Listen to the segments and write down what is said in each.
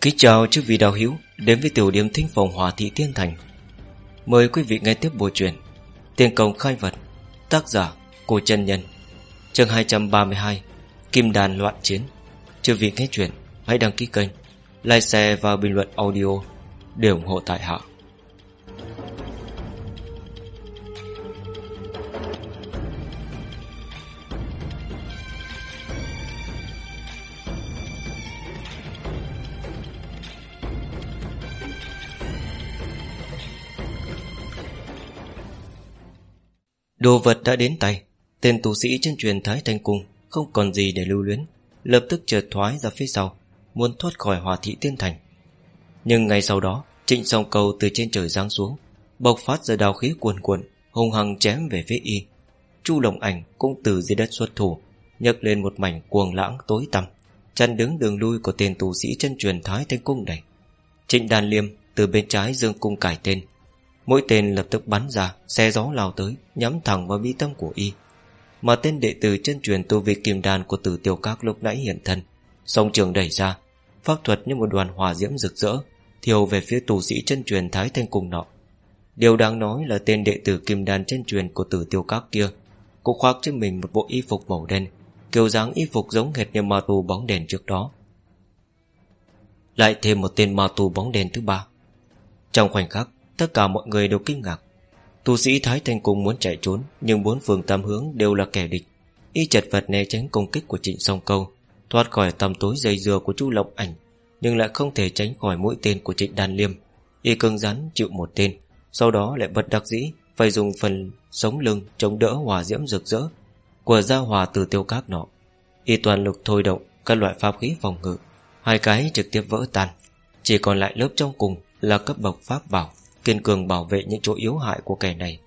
Kính chào chư vị đạo hữu đến với tiểu điểm thính phòng Hòa Thị Tiên Thành. Mời quý vị nghe tiếp bộ truyện Tiên công khai vật, tác giả Cô chân nhân. Chương 232: Kim đàn loạn chiến. Chư vị nghe chuyện, hãy đăng ký kênh, like share và bình luận audio để ủng hộ tại hạ. Đồ vật đã đến tay. Tên tu sĩ chân truyền Thái Thanh Cung Không còn gì để lưu luyến, Lập tức trượt thoái ra phía sau, Muốn thoát khỏi hòa thị tiên thành. Nhưng ngay sau đó, Trịnh song cầu từ trên trời giáng xuống, Bộc phát ra đào khí cuồn cuộn, Hùng hăng chém về phía y. Chu Lồng Ảnh cũng từ dưới đất xuất thủ, nhấc lên một mảnh cuồng lãng tối tăm, chặn đứng đường lui của tên tù sĩ chân truyền Thái Thanh Cung này. Trịnh Đàn Liêm từ bên trái dương cung cải tên Mỗi tên lập tức bắn ra Xe gió lao tới, Nhắm thẳng vào mi tâm của y. Mà tên đệ tử chân truyền tu vị kim đàn Của tử tiểu các lúc nãy hiện thân. Sông trường đẩy ra, Pháp thuật như một đoàn hòa diễm rực rỡ, Thiêu về phía tù sĩ chân truyền Thái Thanh cùng nọ. Điều đáng nói là tên đệ tử kim đàn chân truyền Của tử tiêu các kia, Cũng khoác trên mình một bộ y phục màu đen, Kiểu dáng y phục giống hệt như ma tù bóng đèn trước đó. Lại thêm một tên ma tù bóng đèn thứ ba. Trong khoảnh khắc Tất cả mọi người đều kinh ngạc. Tu sĩ Thái Thanh Cung muốn chạy trốn, Nhưng bốn phương tam hướng đều là kẻ địch. Y chật vật né tránh công kích của trịnh song câu, Thoát khỏi tầm tối dây dừa của chu Lộc Ảnh, Nhưng lại không thể tránh khỏi mũi tên của trịnh đan liêm. Y cưng rắn chịu một tên, Sau đó lại bật đặc dĩ, Phải dùng phần sống lưng chống đỡ hòa diễm rực rỡ Của gia hòa từ tiêu cát nọ. Y toàn lực thôi động Các loại pháp khí phòng ngự, Hai cái trực tiếp vỡ tan. Chỉ còn lại lớp trong cùng là cấp bậc pháp bảo. Kiên cường bảo vệ những chỗ yếu hại của kẻ này.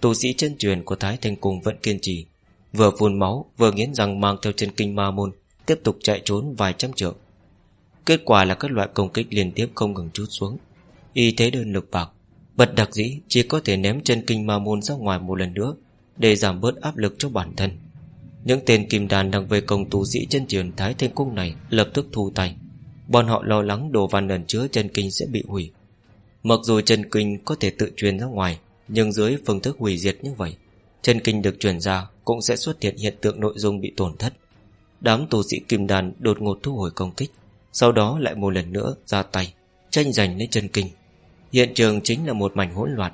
Tu sĩ chân truyền của Thái Thanh Cung vẫn kiên trì, Vừa phun máu, Vừa nghiến răng mang theo chân kinh ma môn, Tiếp tục chạy trốn vài trăm trượng. Kết quả là các loại công kích liên tiếp không ngừng chút xuống. Y thế đơn lực bạc Bật đặc dĩ, chỉ có thể ném chân kinh ma môn ra ngoài một lần nữa, Để giảm bớt áp lực cho bản thân. Những tên kim đàn đang vây công tu sĩ chân truyền Thái Thanh Cung này Lập tức thu tay. Bọn họ lo lắng đồ văn ẩn chứa chân kinh sẽ bị hủy. Mặc dù chân kinh có thể tự truyền ra ngoài, Nhưng dưới phương thức hủy diệt như vậy, Chân kinh được truyền ra Cũng sẽ xuất hiện hiện tượng nội dung bị tổn thất. Đám tù sĩ kim đàn đột ngột thu hồi công kích, Sau đó lại một lần nữa ra tay, Tranh giành lấy chân kinh. Hiện trường chính là một mảnh hỗn loạn.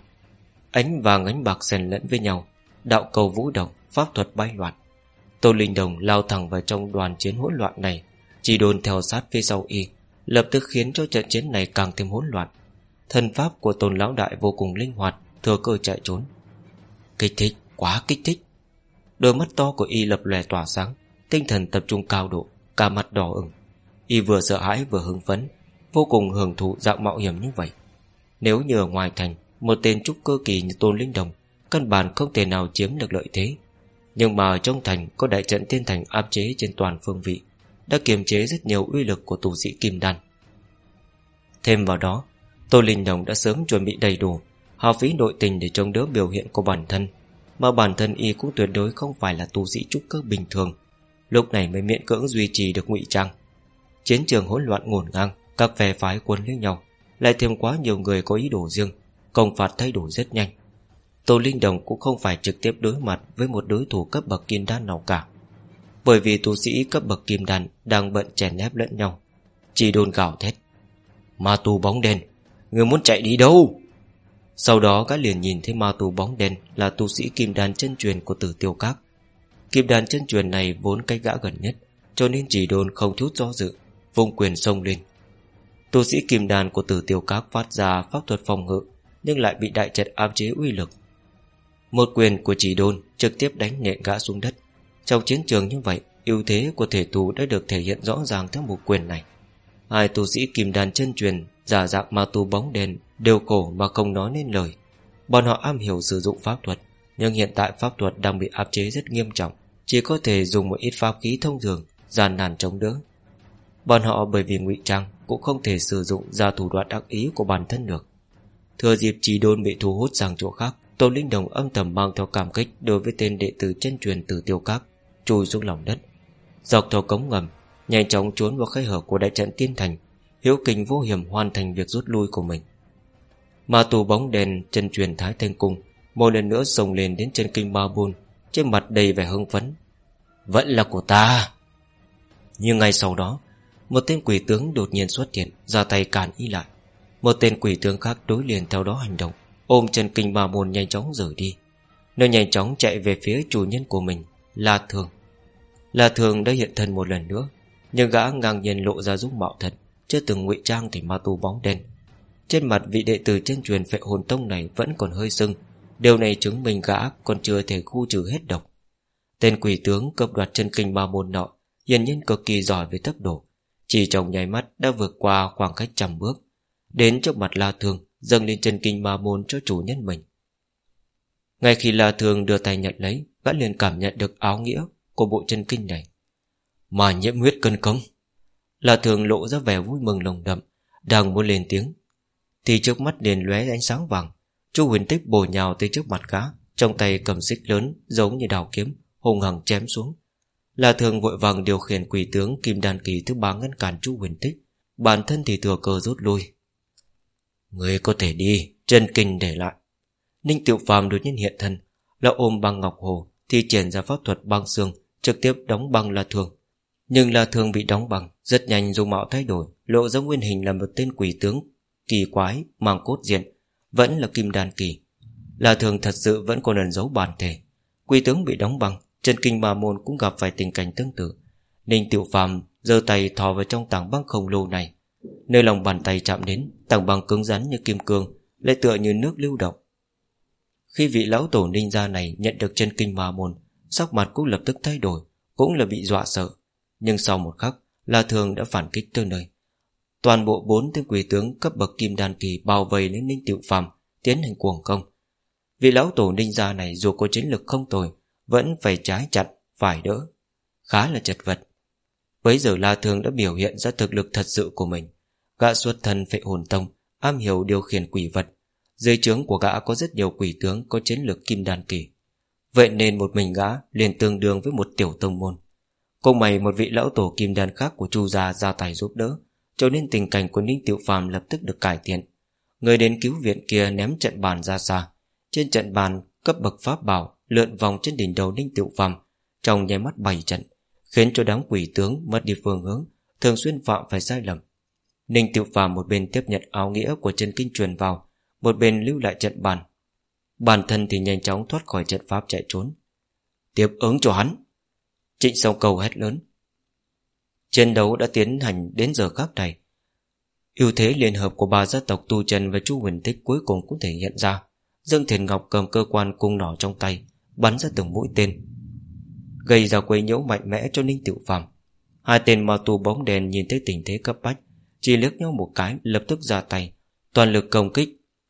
Ánh vàng ánh bạc xen lẫn với nhau, Đạo cầu vũ động, Pháp thuật bay loạn. Tô Linh Đồng lao thẳng vào trong đoàn chiến hỗn loạn này, Chỉ đồn theo sát phía sau y, Lập tức khiến cho trận chiến này càng thêm hỗn loạn. Thân pháp của tôn lão đại vô cùng linh hoạt Thừa cơ chạy trốn. Kích thích, quá kích thích. Đôi mắt to của y lập lòe tỏa sáng Tinh thần tập trung cao độ Cả mặt đỏ ửng. Y vừa sợ hãi vừa hưng phấn Vô cùng hưởng thụ dạng mạo hiểm như vậy. Nếu như ở ngoài thành Một tên trúc cơ kỳ như tôn linh đồng Căn bản không thể nào chiếm được lợi thế. Nhưng mà trong thành có đại trận tiên thành áp chế trên toàn phương vị Đã kiềm chế rất nhiều uy lực của tù sĩ kim đan. Thêm vào đó Tô Linh Đồng đã sớm chuẩn bị đầy đủ Hào phí nội tình để trông đỡ biểu hiện của bản thân. Mà bản thân y cũng tuyệt đối không phải là tu sĩ trúc cơ bình thường. Lúc này mới miễn cưỡng duy trì được ngụy trang. Chiến trường hỗn loạn ngổn ngang, Các phe phái quân lấy nhau, Lại thêm quá nhiều người có ý đồ riêng, Công phạt thay đổi rất nhanh. Tô Linh Đồng cũng không phải trực tiếp đối mặt Với một đối thủ cấp bậc kim đan nào cả. Bởi vì tu sĩ cấp bậc kim đan Đang bận chèn ép lẫn nhau, Chỉ đồn gào thét, Ma tu bóng đen Người muốn chạy đi đâu? Sau đó, gã liền nhìn thấy ma tù bóng đen Là tu sĩ kim đàn chân truyền của tử tiêu các. Kim đàn chân truyền này vốn cách gã gần nhất, Cho nên chỉ đồn không chút do dự, Vùng quyền sông lên. Tu sĩ kim đàn của tử tiêu các phát ra pháp thuật phòng ngự, Nhưng lại bị đại trận áp chế uy lực. Một quyền của chỉ đồn Trực tiếp đánh nện gã xuống đất. Trong chiến trường như vậy, ưu thế của thể tù đã được thể hiện rõ ràng theo một quyền này. Hai tu sĩ kim đàn chân truyền Giả dạng ma tu bóng đèn, Đều cổ mà không nói nên lời. Bọn họ am hiểu sử dụng pháp thuật, Nhưng hiện tại pháp thuật đang bị áp chế rất nghiêm trọng, Chỉ có thể dùng một ít pháp khí thông thường Giàn nàn chống đỡ. Bọn họ bởi vì ngụy trang Cũng không thể sử dụng ra thủ đoạn ác ý của bản thân được. Thừa dịp chỉ đôn bị thu hút sang chỗ khác, Tô Linh Đồng âm thầm mang theo cảm kích Đối với tên đệ tử chân truyền từ tiêu các, Chui xuống lòng đất. Dọc theo cống ngầm, Nhanh chóng trốn vào khay hở của đại trận tiên thành Hiếu kinh vô hiểm hoàn thành việc rút lui của mình. Ma tù bóng đèn chân truyền thái thanh cung Một lần nữa sồng lên đến chân kinh ba bôn, Trên mặt đầy vẻ hưng phấn. Vẫn là của ta. Nhưng ngay sau đó, Một tên quỷ tướng đột nhiên xuất hiện, Ra tay cản y lại. Một tên quỷ tướng khác đối liền theo đó hành động, Ôm chân kinh ba Bôn nhanh chóng rời đi. Nó nhanh chóng chạy về phía chủ nhân của mình, La Thường. La Thường đã hiện thân một lần nữa, Nhưng gã ngang nhiên lộ ra giúp mạo thật. Chưa từng ngụy trang thì ma tu bóng đen. Trên mặt vị đệ tử chân truyền phệ hồn tông này Vẫn còn hơi sưng. Điều này chứng minh gã còn chưa thể khu trừ hết độc. Tên quỷ tướng cấp đoạt chân kinh ba môn nọ, Hiển nhiên cực kỳ giỏi về tốc độ. Chỉ trong nháy mắt đã vượt qua khoảng cách trăm bước. Đến trước mặt La Thường, Dâng lên chân kinh ma môn cho chủ nhân mình. Ngay khi La Thường đưa tay nhận lấy, Gã liền cảm nhận được áo nghĩa Của bộ chân kinh này. Mà nhiễm huyết cân công là Thường lộ ra vẻ vui mừng lồng đậm, Đang muốn lên tiếng. Thì trước mắt liền lóe ánh sáng vàng. Chu huyền tích bổ nhào tới trước mặt gã, Trong tay cầm xích lớn giống như đào kiếm, Hùng hằng chém xuống. Là Thường vội vàng điều khiển quỷ tướng Kim Đan Kỳ thứ ba ngăn cản Chu huyền tích, Bản thân thì thừa cơ rút lui. Người có thể đi, Chân kinh để lại. Ninh Tiểu Phàm đột nhiên hiện thân, Là ôm băng ngọc hồ, Thi triển ra pháp thuật băng xương, Trực tiếp đóng băng là Thường. Nhưng là Thường bị đóng băng Rất nhanh dung mạo thay đổi Lộ ra nguyên hình là một tên quỷ tướng Kỳ quái, mang cốt diện Vẫn là kim đan kỳ. Là Thường thật sự vẫn còn ẩn giấu bản thể. Quỷ tướng bị đóng băng Chân kinh ma môn cũng gặp phải tình cảnh tương tự. Ninh Tiểu Phàm giơ tay thò vào trong tảng băng khổng lồ này. Nơi lòng bàn tay chạm đến Tảng băng cứng rắn như kim cương Lại tựa như nước lưu động. Khi vị lão tổ ninh gia này nhận được chân kinh ma môn Sắc mặt cũng lập tức thay đổi Cũng là bị dọa sợ. Nhưng sau một khắc La Thường đã phản kích tới nơi. Toàn bộ bốn tên quỷ tướng cấp bậc kim đan kỳ bao vây lên ninh tiểu phàm Tiến hành cuồng công. Vị lão tổ ninh gia này dù có chiến lực không tồi Vẫn phải trái chặt, phải đỡ. Khá là chật vật. Bấy giờ La Thường đã biểu hiện ra thực lực thật sự của mình. Gã xuất thân phệ hồn tông Am hiểu điều khiển quỷ vật. Dưới trướng của gã có rất nhiều quỷ tướng Có chiến lược kim đan kỳ. Vậy nên một mình gã liền tương đương với một tiểu tông môn. Cùng mày một vị lão tổ kim đan khác của Chu gia ra tay giúp đỡ, Cho nên tình cảnh của Ninh Tiểu Phàm lập tức được cải thiện. Người đến cứu viện kia ném trận bàn ra xa. Trên trận bàn, cấp bậc pháp bảo Lượn vòng trên đỉnh đầu Ninh Tiểu Phàm, Trong nháy mắt bảy trận, Khiến cho đám quỷ tướng mất đi phương hướng, Thường xuyên phạm phải sai lầm. Ninh Tiểu Phàm một bên tiếp nhận áo nghĩa của chân kinh truyền vào, Một bên lưu lại trận bàn. Bản thân thì nhanh chóng thoát khỏi trận pháp chạy trốn. Tiếp ứng cho hắn. Trịnh sau cầu hét lớn. Chiến đấu đã tiến hành đến giờ khác này. Ưu thế liên hợp của ba gia tộc Tu Trần và Chu Huỳnh Tích cuối cùng cũng thể hiện ra. Dương Thiền Ngọc cầm cơ quan cung nỏ trong tay, Bắn ra từng mũi tên. Gây ra quấy nhiễu mạnh mẽ cho Ninh Tiểu Phàm. Hai tên ma tu bóng đèn nhìn thấy tình thế cấp bách, Chỉ liếc nhau một cái, lập tức ra tay. Toàn lực công kích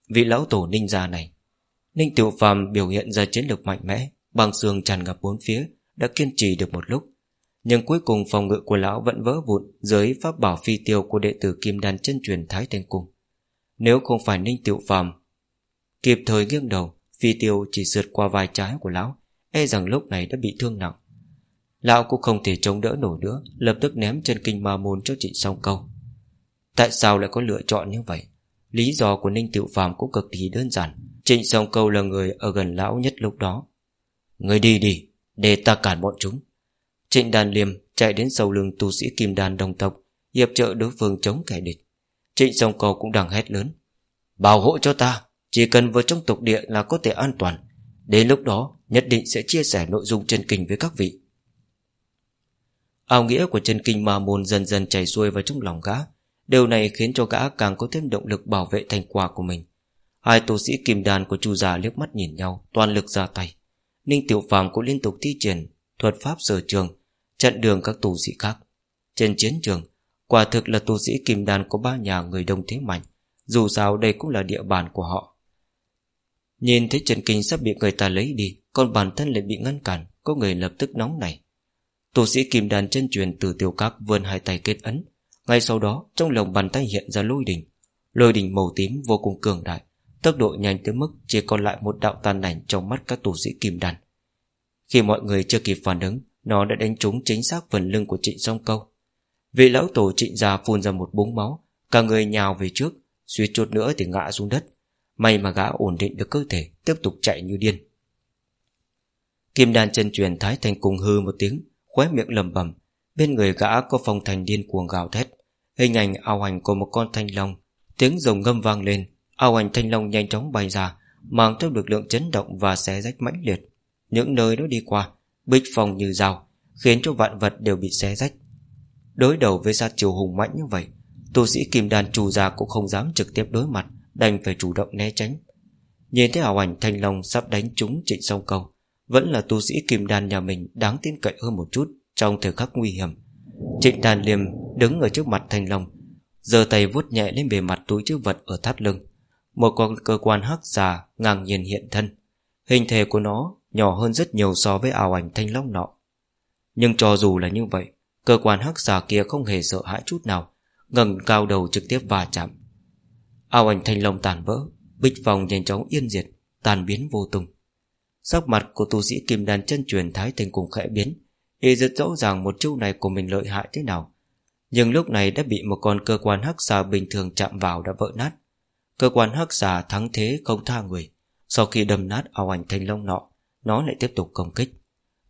Vị lão tổ ninh gia này. Ninh Tiểu Phàm biểu hiện ra chiến lược mạnh mẽ Bằng xương tràn ngập bốn phía đã kiên trì được một lúc. Nhưng cuối cùng phòng ngự của lão vẫn vỡ vụn Dưới pháp bảo phi tiêu của đệ tử Kim Đan chân truyền Thái Thanh Cung. Nếu không phải Ninh Tiểu Phàm Kịp thời nghiêng đầu, Phi tiêu chỉ sượt qua vai trái của lão E rằng lúc này đã bị thương nặng. Lão cũng không thể chống đỡ nổi nữa, Lập tức ném chân kinh ma môn cho trịnh song câu. Tại sao lại có lựa chọn như vậy? Lý do của Ninh Tiểu Phàm cũng cực kỳ đơn giản. Trịnh song câu là người ở gần lão nhất lúc đó. Người đi đi. Để ta cản bọn chúng. Trịnh đàn liêm chạy đến sau lưng tu sĩ kim đàn đồng tộc, Hiệp trợ đối phương chống kẻ địch. Trịnh Sông Cầu cũng đang hét lớn, Bảo hộ cho ta, Chỉ cần vừa trong tục địa là có thể an toàn. Đến lúc đó, nhất định sẽ chia sẻ nội dung chân kinh với các vị. Ao nghĩa của chân kinh ma môn dần dần chảy xuôi vào trong lòng gã. Điều này khiến cho gã càng có thêm động lực bảo vệ thành quả của mình. Hai tu sĩ kim đàn của chu già liếc mắt nhìn nhau, Toàn lực ra tay. Ninh Tiểu Phàm cũng liên tục thi triển Thuật pháp sở trường, Chặn đường các tu sĩ khác. Trên chiến trường, Quả thực là tu sĩ kim đàn có ba nhà người đông thế mạnh, Dù sao đây cũng là địa bàn của họ. Nhìn thấy Trần Kinh sắp bị người ta lấy đi, Còn bản thân lại bị ngăn cản, Có người lập tức nóng này Tu sĩ kim đàn chân truyền từ Tiểu các vươn hai tay kết ấn, Ngay sau đó, trong lòng bàn tay hiện ra lôi đỉnh. Lôi đỉnh màu tím vô cùng cường đại. Tốc độ nhanh tới mức chỉ còn lại một đạo tàn ảnh trong mắt các tù sĩ kim đàn Khi mọi người chưa kịp phản ứng, Nó đã đánh trúng chính xác phần lưng của trịnh song câu. Vị lão tổ trịnh già phun ra một búng máu, Cả người nhào về trước, Suýt chút nữa thì ngã xuống đất. May mà gã ổn định được cơ thể, Tiếp tục chạy như điên. Kim đàn chân truyền thái thành cùng hư một tiếng, Khóe miệng lầm bầm. Bên người gã có phong thành điên cuồng gào thét. Hình ảnh ao hành của một con thanh long, Tiếng rồng ngâm vang lên. Ao ảnh thanh long nhanh chóng bay ra, Mang theo lực lượng chấn động và xé rách mãnh liệt. Những nơi nó đi qua, Bích phong như dao, Khiến cho vạn vật đều bị xé rách. Đối đầu với sát chiều hùng mạnh như vậy, Tu sĩ kim đàn trù già cũng không dám trực tiếp đối mặt, Đành phải chủ động né tránh. Nhìn thấy ảo ảnh thanh long sắp đánh trúng trịnh sông cầu, Vẫn là tu sĩ kim đàn nhà mình Đáng tin cậy hơn một chút Trong thời khắc nguy hiểm. Trịnh đàn liềm đứng ở trước mặt thanh long, giơ tay vuốt nhẹ lên bề mặt túi chữ vật ở thắt lưng. Một con cơ quan hắc già ngang nhiên hiện thân. Hình thể của nó nhỏ hơn rất nhiều so với ảo ảnh thanh long nọ. Nhưng cho dù là như vậy, Cơ quan hắc già kia không hề sợ hãi chút nào, ngẩng cao đầu trực tiếp va chạm. Ao ảnh thanh long tàn vỡ, Bích vòng nhanh chóng yên diệt, Tàn biến vô tung. Sắc mặt của tu sĩ kim đan chân truyền thái thành cùng khẽ biến, Y rất rõ ràng một chiêu này của mình lợi hại thế nào. Nhưng lúc này đã bị một con cơ quan hắc xà bình thường chạm vào đã vỡ nát. Cơ quan hắc giả thắng thế không tha người. Sau khi đâm nát ao ảnh thanh long nọ, Nó lại tiếp tục công kích.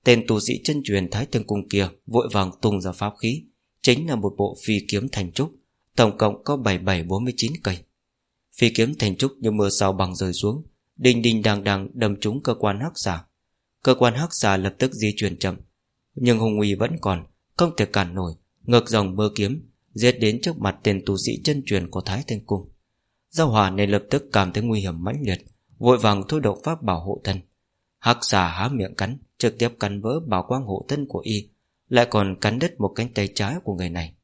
Tên tu sĩ chân truyền thái thương cung kia Vội vàng tung ra pháp khí, Chính là một bộ phi kiếm thành trúc, Tổng cộng có 7749 cây. Phi kiếm thành trúc như mưa sao bằng rơi xuống, Đinh đinh đàng đàng đâm trúng cơ quan hắc giả. Cơ quan hắc giả lập tức di chuyển chậm, Nhưng hùng uy vẫn còn, Không thể cản nổi, Ngược dòng mưa kiếm, Giết đến trước mặt tên tu sĩ chân truyền của Thái Thanh Cung. Giao hòa nên lập tức cảm thấy nguy hiểm mãnh liệt, Vội vàng thôi động pháp bảo hộ thân. Hắc xà há miệng cắn, Trực tiếp cắn vỡ bảo quang hộ thân của y, Lại còn cắn đứt một cánh tay trái của người này.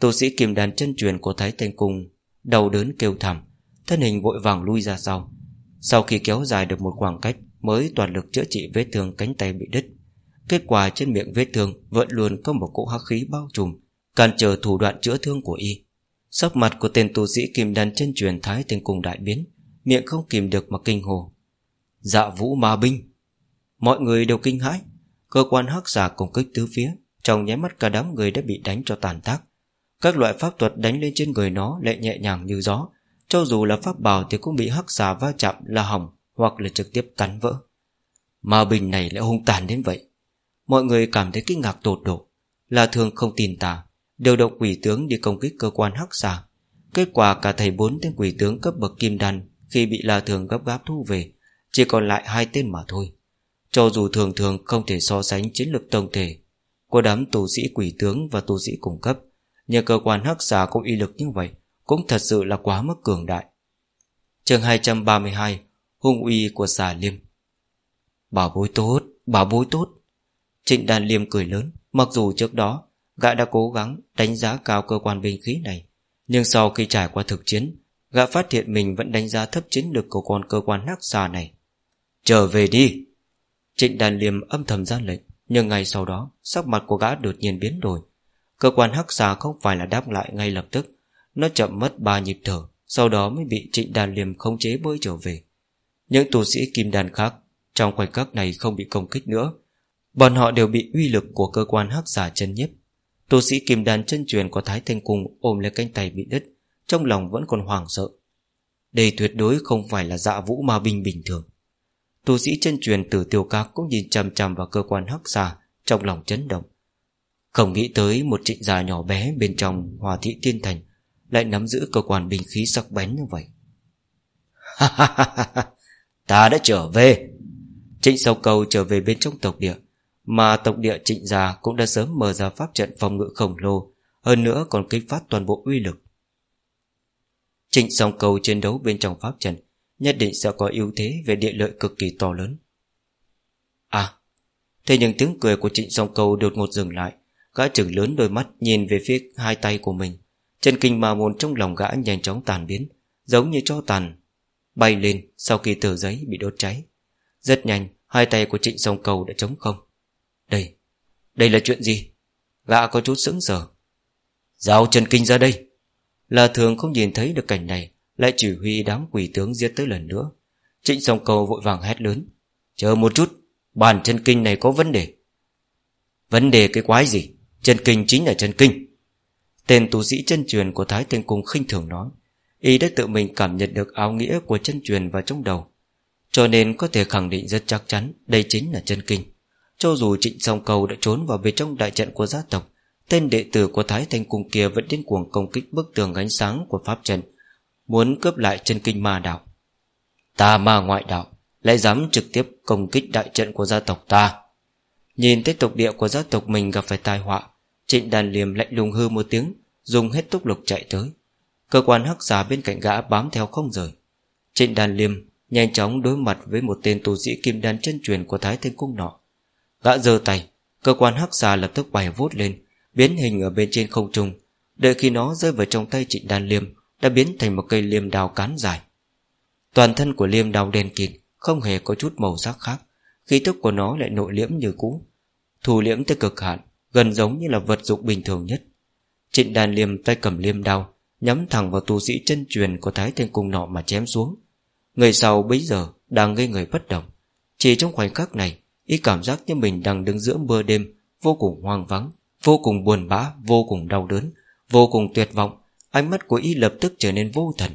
Tu sĩ kiềm đàn chân truyền của Thái Thanh Cung Đầu đớn kêu thảm, Thân hình vội vàng lui ra sau. Sau khi kéo dài được một khoảng cách Mới toàn lực chữa trị vết thương cánh tay bị đứt, Kết quả trên miệng vết thương Vẫn luôn có một cỗ hắc khí bao trùm, Cản trở thủ đoạn chữa thương của y. Sắc mặt của tên tu sĩ kim đàn chân truyền Thái tên Cung đại biến, Miệng không kìm được mà kinh hồ. Dạ vũ ma binh. Mọi người đều kinh hãi. Cơ quan hắc giả công kích tứ phía, Trong nháy mắt cả đám người đã bị đánh cho tàn tác. Các loại pháp thuật đánh lên trên người nó Lại nhẹ nhàng như gió. Cho dù là pháp bảo thì cũng bị hắc giả va chạm là hỏng, Hoặc là trực tiếp cắn vỡ. Ma bình này lại hung tàn đến vậy. Mọi người cảm thấy kinh ngạc tột độ, Là thường không tin tà Điều động quỷ tướng đi công kích cơ quan hắc giả Kết quả cả thầy bốn tên quỷ tướng cấp bậc kim đan Khi bị la thường gấp gáp thu về Chỉ còn lại hai tên mà thôi cho dù thường thường không thể so sánh chiến lược tổng thể của đám tù sĩ quỷ tướng và tù sĩ cung cấp, nhưng cơ quan hắc xà có uy lực như vậy cũng thật sự là quá mức cường đại. chương 232 Hung uy của xà liêm Bảo bối tốt, bảo bối tốt. Trịnh đàn liêm cười lớn, mặc dù trước đó gã đã cố gắng đánh giá cao cơ quan binh khí này, nhưng sau khi trải qua thực chiến, gã phát hiện mình vẫn đánh giá thấp chiến lược của con cơ quan hắc xà này. Trở về đi! Trịnh đàn liêm âm thầm ra lệnh Nhưng ngay sau đó Sắc mặt của gã đột nhiên biến đổi Cơ quan hắc xà không phải là đáp lại ngay lập tức Nó chậm mất ba nhịp thở Sau đó mới bị trịnh đàn liêm khống chế bơi trở về Những tù sĩ kim đàn khác Trong khoảnh khắc này không bị công kích nữa Bọn họ đều bị uy lực của cơ quan hắc xà chân nhiếp Tu sĩ kim đàn chân truyền của Thái Thanh Cung ôm lấy cánh tay bị đứt, Trong lòng vẫn còn hoảng sợ. Đây tuyệt đối không phải là dạ vũ ma binh bình thường. Tu sĩ chân truyền tử tiêu các cũng nhìn chằm chằm vào cơ quan hắc xà Trong lòng chấn động. Không nghĩ tới một trịnh già nhỏ bé Bên trong hòa thị tiên thành Lại nắm giữ cơ quan bình khí sắc bén như vậy. Ta đã trở về. Trịnh sau cầu trở về bên trong tộc địa mà tộc địa trịnh già Cũng đã sớm mở ra pháp trận phòng ngự khổng lồ, Hơn nữa còn kích phát toàn bộ uy lực. Trịnh song cầu chiến đấu bên trong pháp trận, Nhất định sẽ có ưu thế về địa lợi cực kỳ to lớn. À Thế nhưng tiếng cười của trịnh song Cầu đột ngột dừng lại, Gã trưởng lớn đôi mắt Nhìn về phía hai tay của mình. Chân kinh mà môn trong lòng gã nhanh chóng tàn biến, Giống như cho tàn Bay lên sau khi tờ giấy bị đốt cháy. Rất nhanh, Hai tay của trịnh song cầu đã trống không. Đây Đây là chuyện gì? Gã có chút sững sờ. Giao chân kinh ra đây. Là thường không nhìn thấy được cảnh này, lại chỉ huy đám quỷ tướng giết tới lần nữa. Trịnh song cầu vội vàng hét lớn. Chờ một chút Bản chân kinh này có vấn đề. Vấn đề cái quái gì? Chân kinh chính là chân kinh. Tên tu sĩ chân truyền của Thái Thiên Cung khinh thường nói. Y đã tự mình cảm nhận được áo nghĩa của chân truyền vào trong đầu. Cho nên có thể khẳng định rất chắc chắn, Đây chính là chân kinh. Cho dù trịnh song cầu đã trốn vào bên trong đại trận của gia tộc, Tên đệ tử của Thái Thanh Cung kia Vẫn điên cuồng công kích bức tường ánh sáng của Pháp trận, Muốn cướp lại chân kinh ma đạo. Ta ma ngoại đạo, Lại dám trực tiếp công kích đại trận của gia tộc ta. Nhìn tới tộc địa của gia tộc mình gặp phải tai họa, Trịnh đàn liềm lạnh lùng hư một tiếng, Dùng hết tốc lực chạy tới. Cơ quan hắc giả bên cạnh gã bám theo không rời. Trịnh đàn liêm Nhanh chóng đối mặt với một tên tù sĩ kim đan chân truyền Của Thái Thanh Cung nọ. Gã giơ tay, Cơ quan hắc xà lập tức bay vút lên, Biến hình ở bên trên không trung. Đợi khi nó rơi vào trong tay trịnh đan liêm, Đã biến thành một cây liêm đào cán dài. Toàn thân của liêm đào đen kịt, Không hề có chút màu sắc khác. Khí tức của nó lại nội liễm như cũ. Thù liễm tới cực hạn, Gần giống như là vật dụng bình thường nhất. Trịnh đàn liêm tay cầm liêm đao Nhắm thẳng vào tu sĩ chân truyền Của thái thiên cung nọ mà chém xuống. Người sau bấy giờ đang gây người bất động. Chỉ trong khoảnh khắc này Y cảm giác như mình đang đứng giữa mưa đêm Vô cùng hoang vắng Vô cùng buồn bã, vô cùng đau đớn Vô cùng tuyệt vọng. Ánh mắt của Y lập tức trở nên vô thần.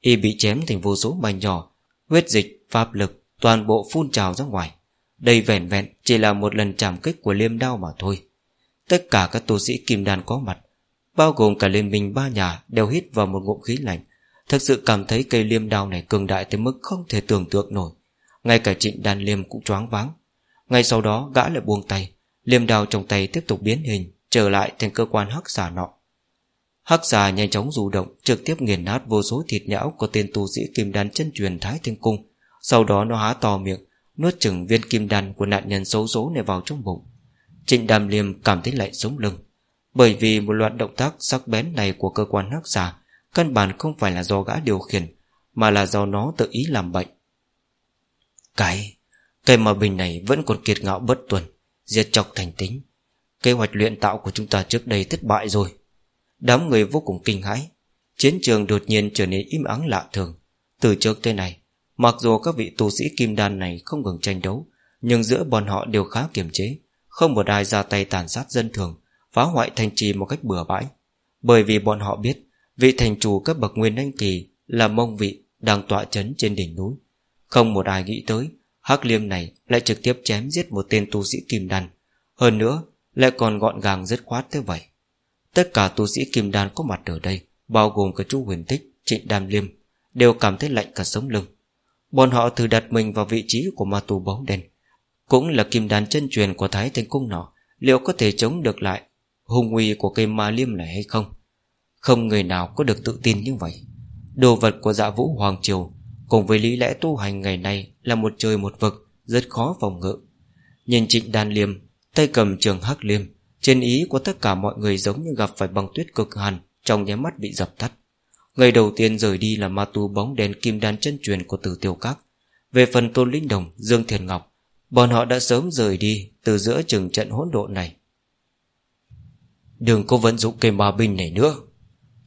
Y bị chém thành vô số mảnh nhỏ Huyết dịch, pháp lực Toàn bộ phun trào ra ngoài. Đây vẻn vẹn chỉ là một lần chạm kích của liêm đao mà thôi. Tất cả các tu sĩ kim đan có mặt Bao gồm cả liên minh ba nhà Đều hít vào một ngụm khí lạnh. Thực sự cảm thấy cây liêm đao này cường đại tới mức không thể tưởng tượng nổi. Ngay cả trịnh đan liêm cũng choáng váng. Ngay sau đó, gã lại buông tay. Liêm đào trong tay tiếp tục biến hình, Trở lại thành cơ quan hắc xà nọ. Hắc xà nhanh chóng du động, Trực tiếp nghiền nát vô số thịt nhão Của tên tu sĩ kim đan chân truyền Thái Thiên Cung. Sau đó nó há to miệng, Nuốt chừng viên kim đan của nạn nhân xấu số này vào trong bụng. Trịnh Đàm Liêm cảm thấy lạnh sống lưng. Bởi vì một loạt động tác sắc bén này Của cơ quan hắc xà Căn bản không phải là do gã điều khiển, Mà là do nó tự ý làm bệnh. Cái Cây mà bình này vẫn còn kiệt ngạo bất tuần Diệt chọc thành tính. Kế hoạch luyện tạo của chúng ta trước đây thất bại rồi. Đám người vô cùng kinh hãi. Chiến trường đột nhiên trở nên im ắng lạ thường. Từ trước tới này Mặc dù các vị tu sĩ kim đan này không ngừng tranh đấu, Nhưng giữa bọn họ đều khá kiềm chế. Không một ai ra tay tàn sát dân thường, Phá hoại thành trì một cách bừa bãi. Bởi vì bọn họ biết, Vị thành chủ các bậc nguyên anh kỳ Là mông vị đang tọa chấn trên đỉnh núi. Không một ai nghĩ tới Hắc liêm này lại trực tiếp chém giết một tên tu sĩ kim đan. Hơn nữa, lại còn gọn gàng rất khoát thế vậy. Tất cả tu sĩ kim đan có mặt ở đây, Bao gồm cả chú huyền tích, Trịnh Đam Liêm, Đều cảm thấy lạnh cả sống lưng. Bọn họ thử đặt mình vào vị trí của ma tù bóng đen. Cũng là kim đan chân truyền của Thái Thanh Cung nọ, Liệu có thể chống được lại Hùng uy của cây ma liêm này hay không? Không người nào có được tự tin như vậy. Đồ vật của dạ vũ Hoàng Triều Cùng với lý lẽ tu hành ngày nay Là một trời một vực Rất khó phòng ngự. Nhìn trịnh đan liêm Tay cầm trường hắc liêm Trên ý của tất cả mọi người giống như gặp phải băng tuyết cực hàn Trong nháy mắt bị dập tắt. Người đầu tiên rời đi là ma tu bóng đèn kim đan chân truyền của tử tiêu các. Về phần tôn linh đồng, Dương Thiền Ngọc Bọn họ đã sớm rời đi Từ giữa trường trận hỗn độn này. Đừng có vận dụng cây ma binh này nữa.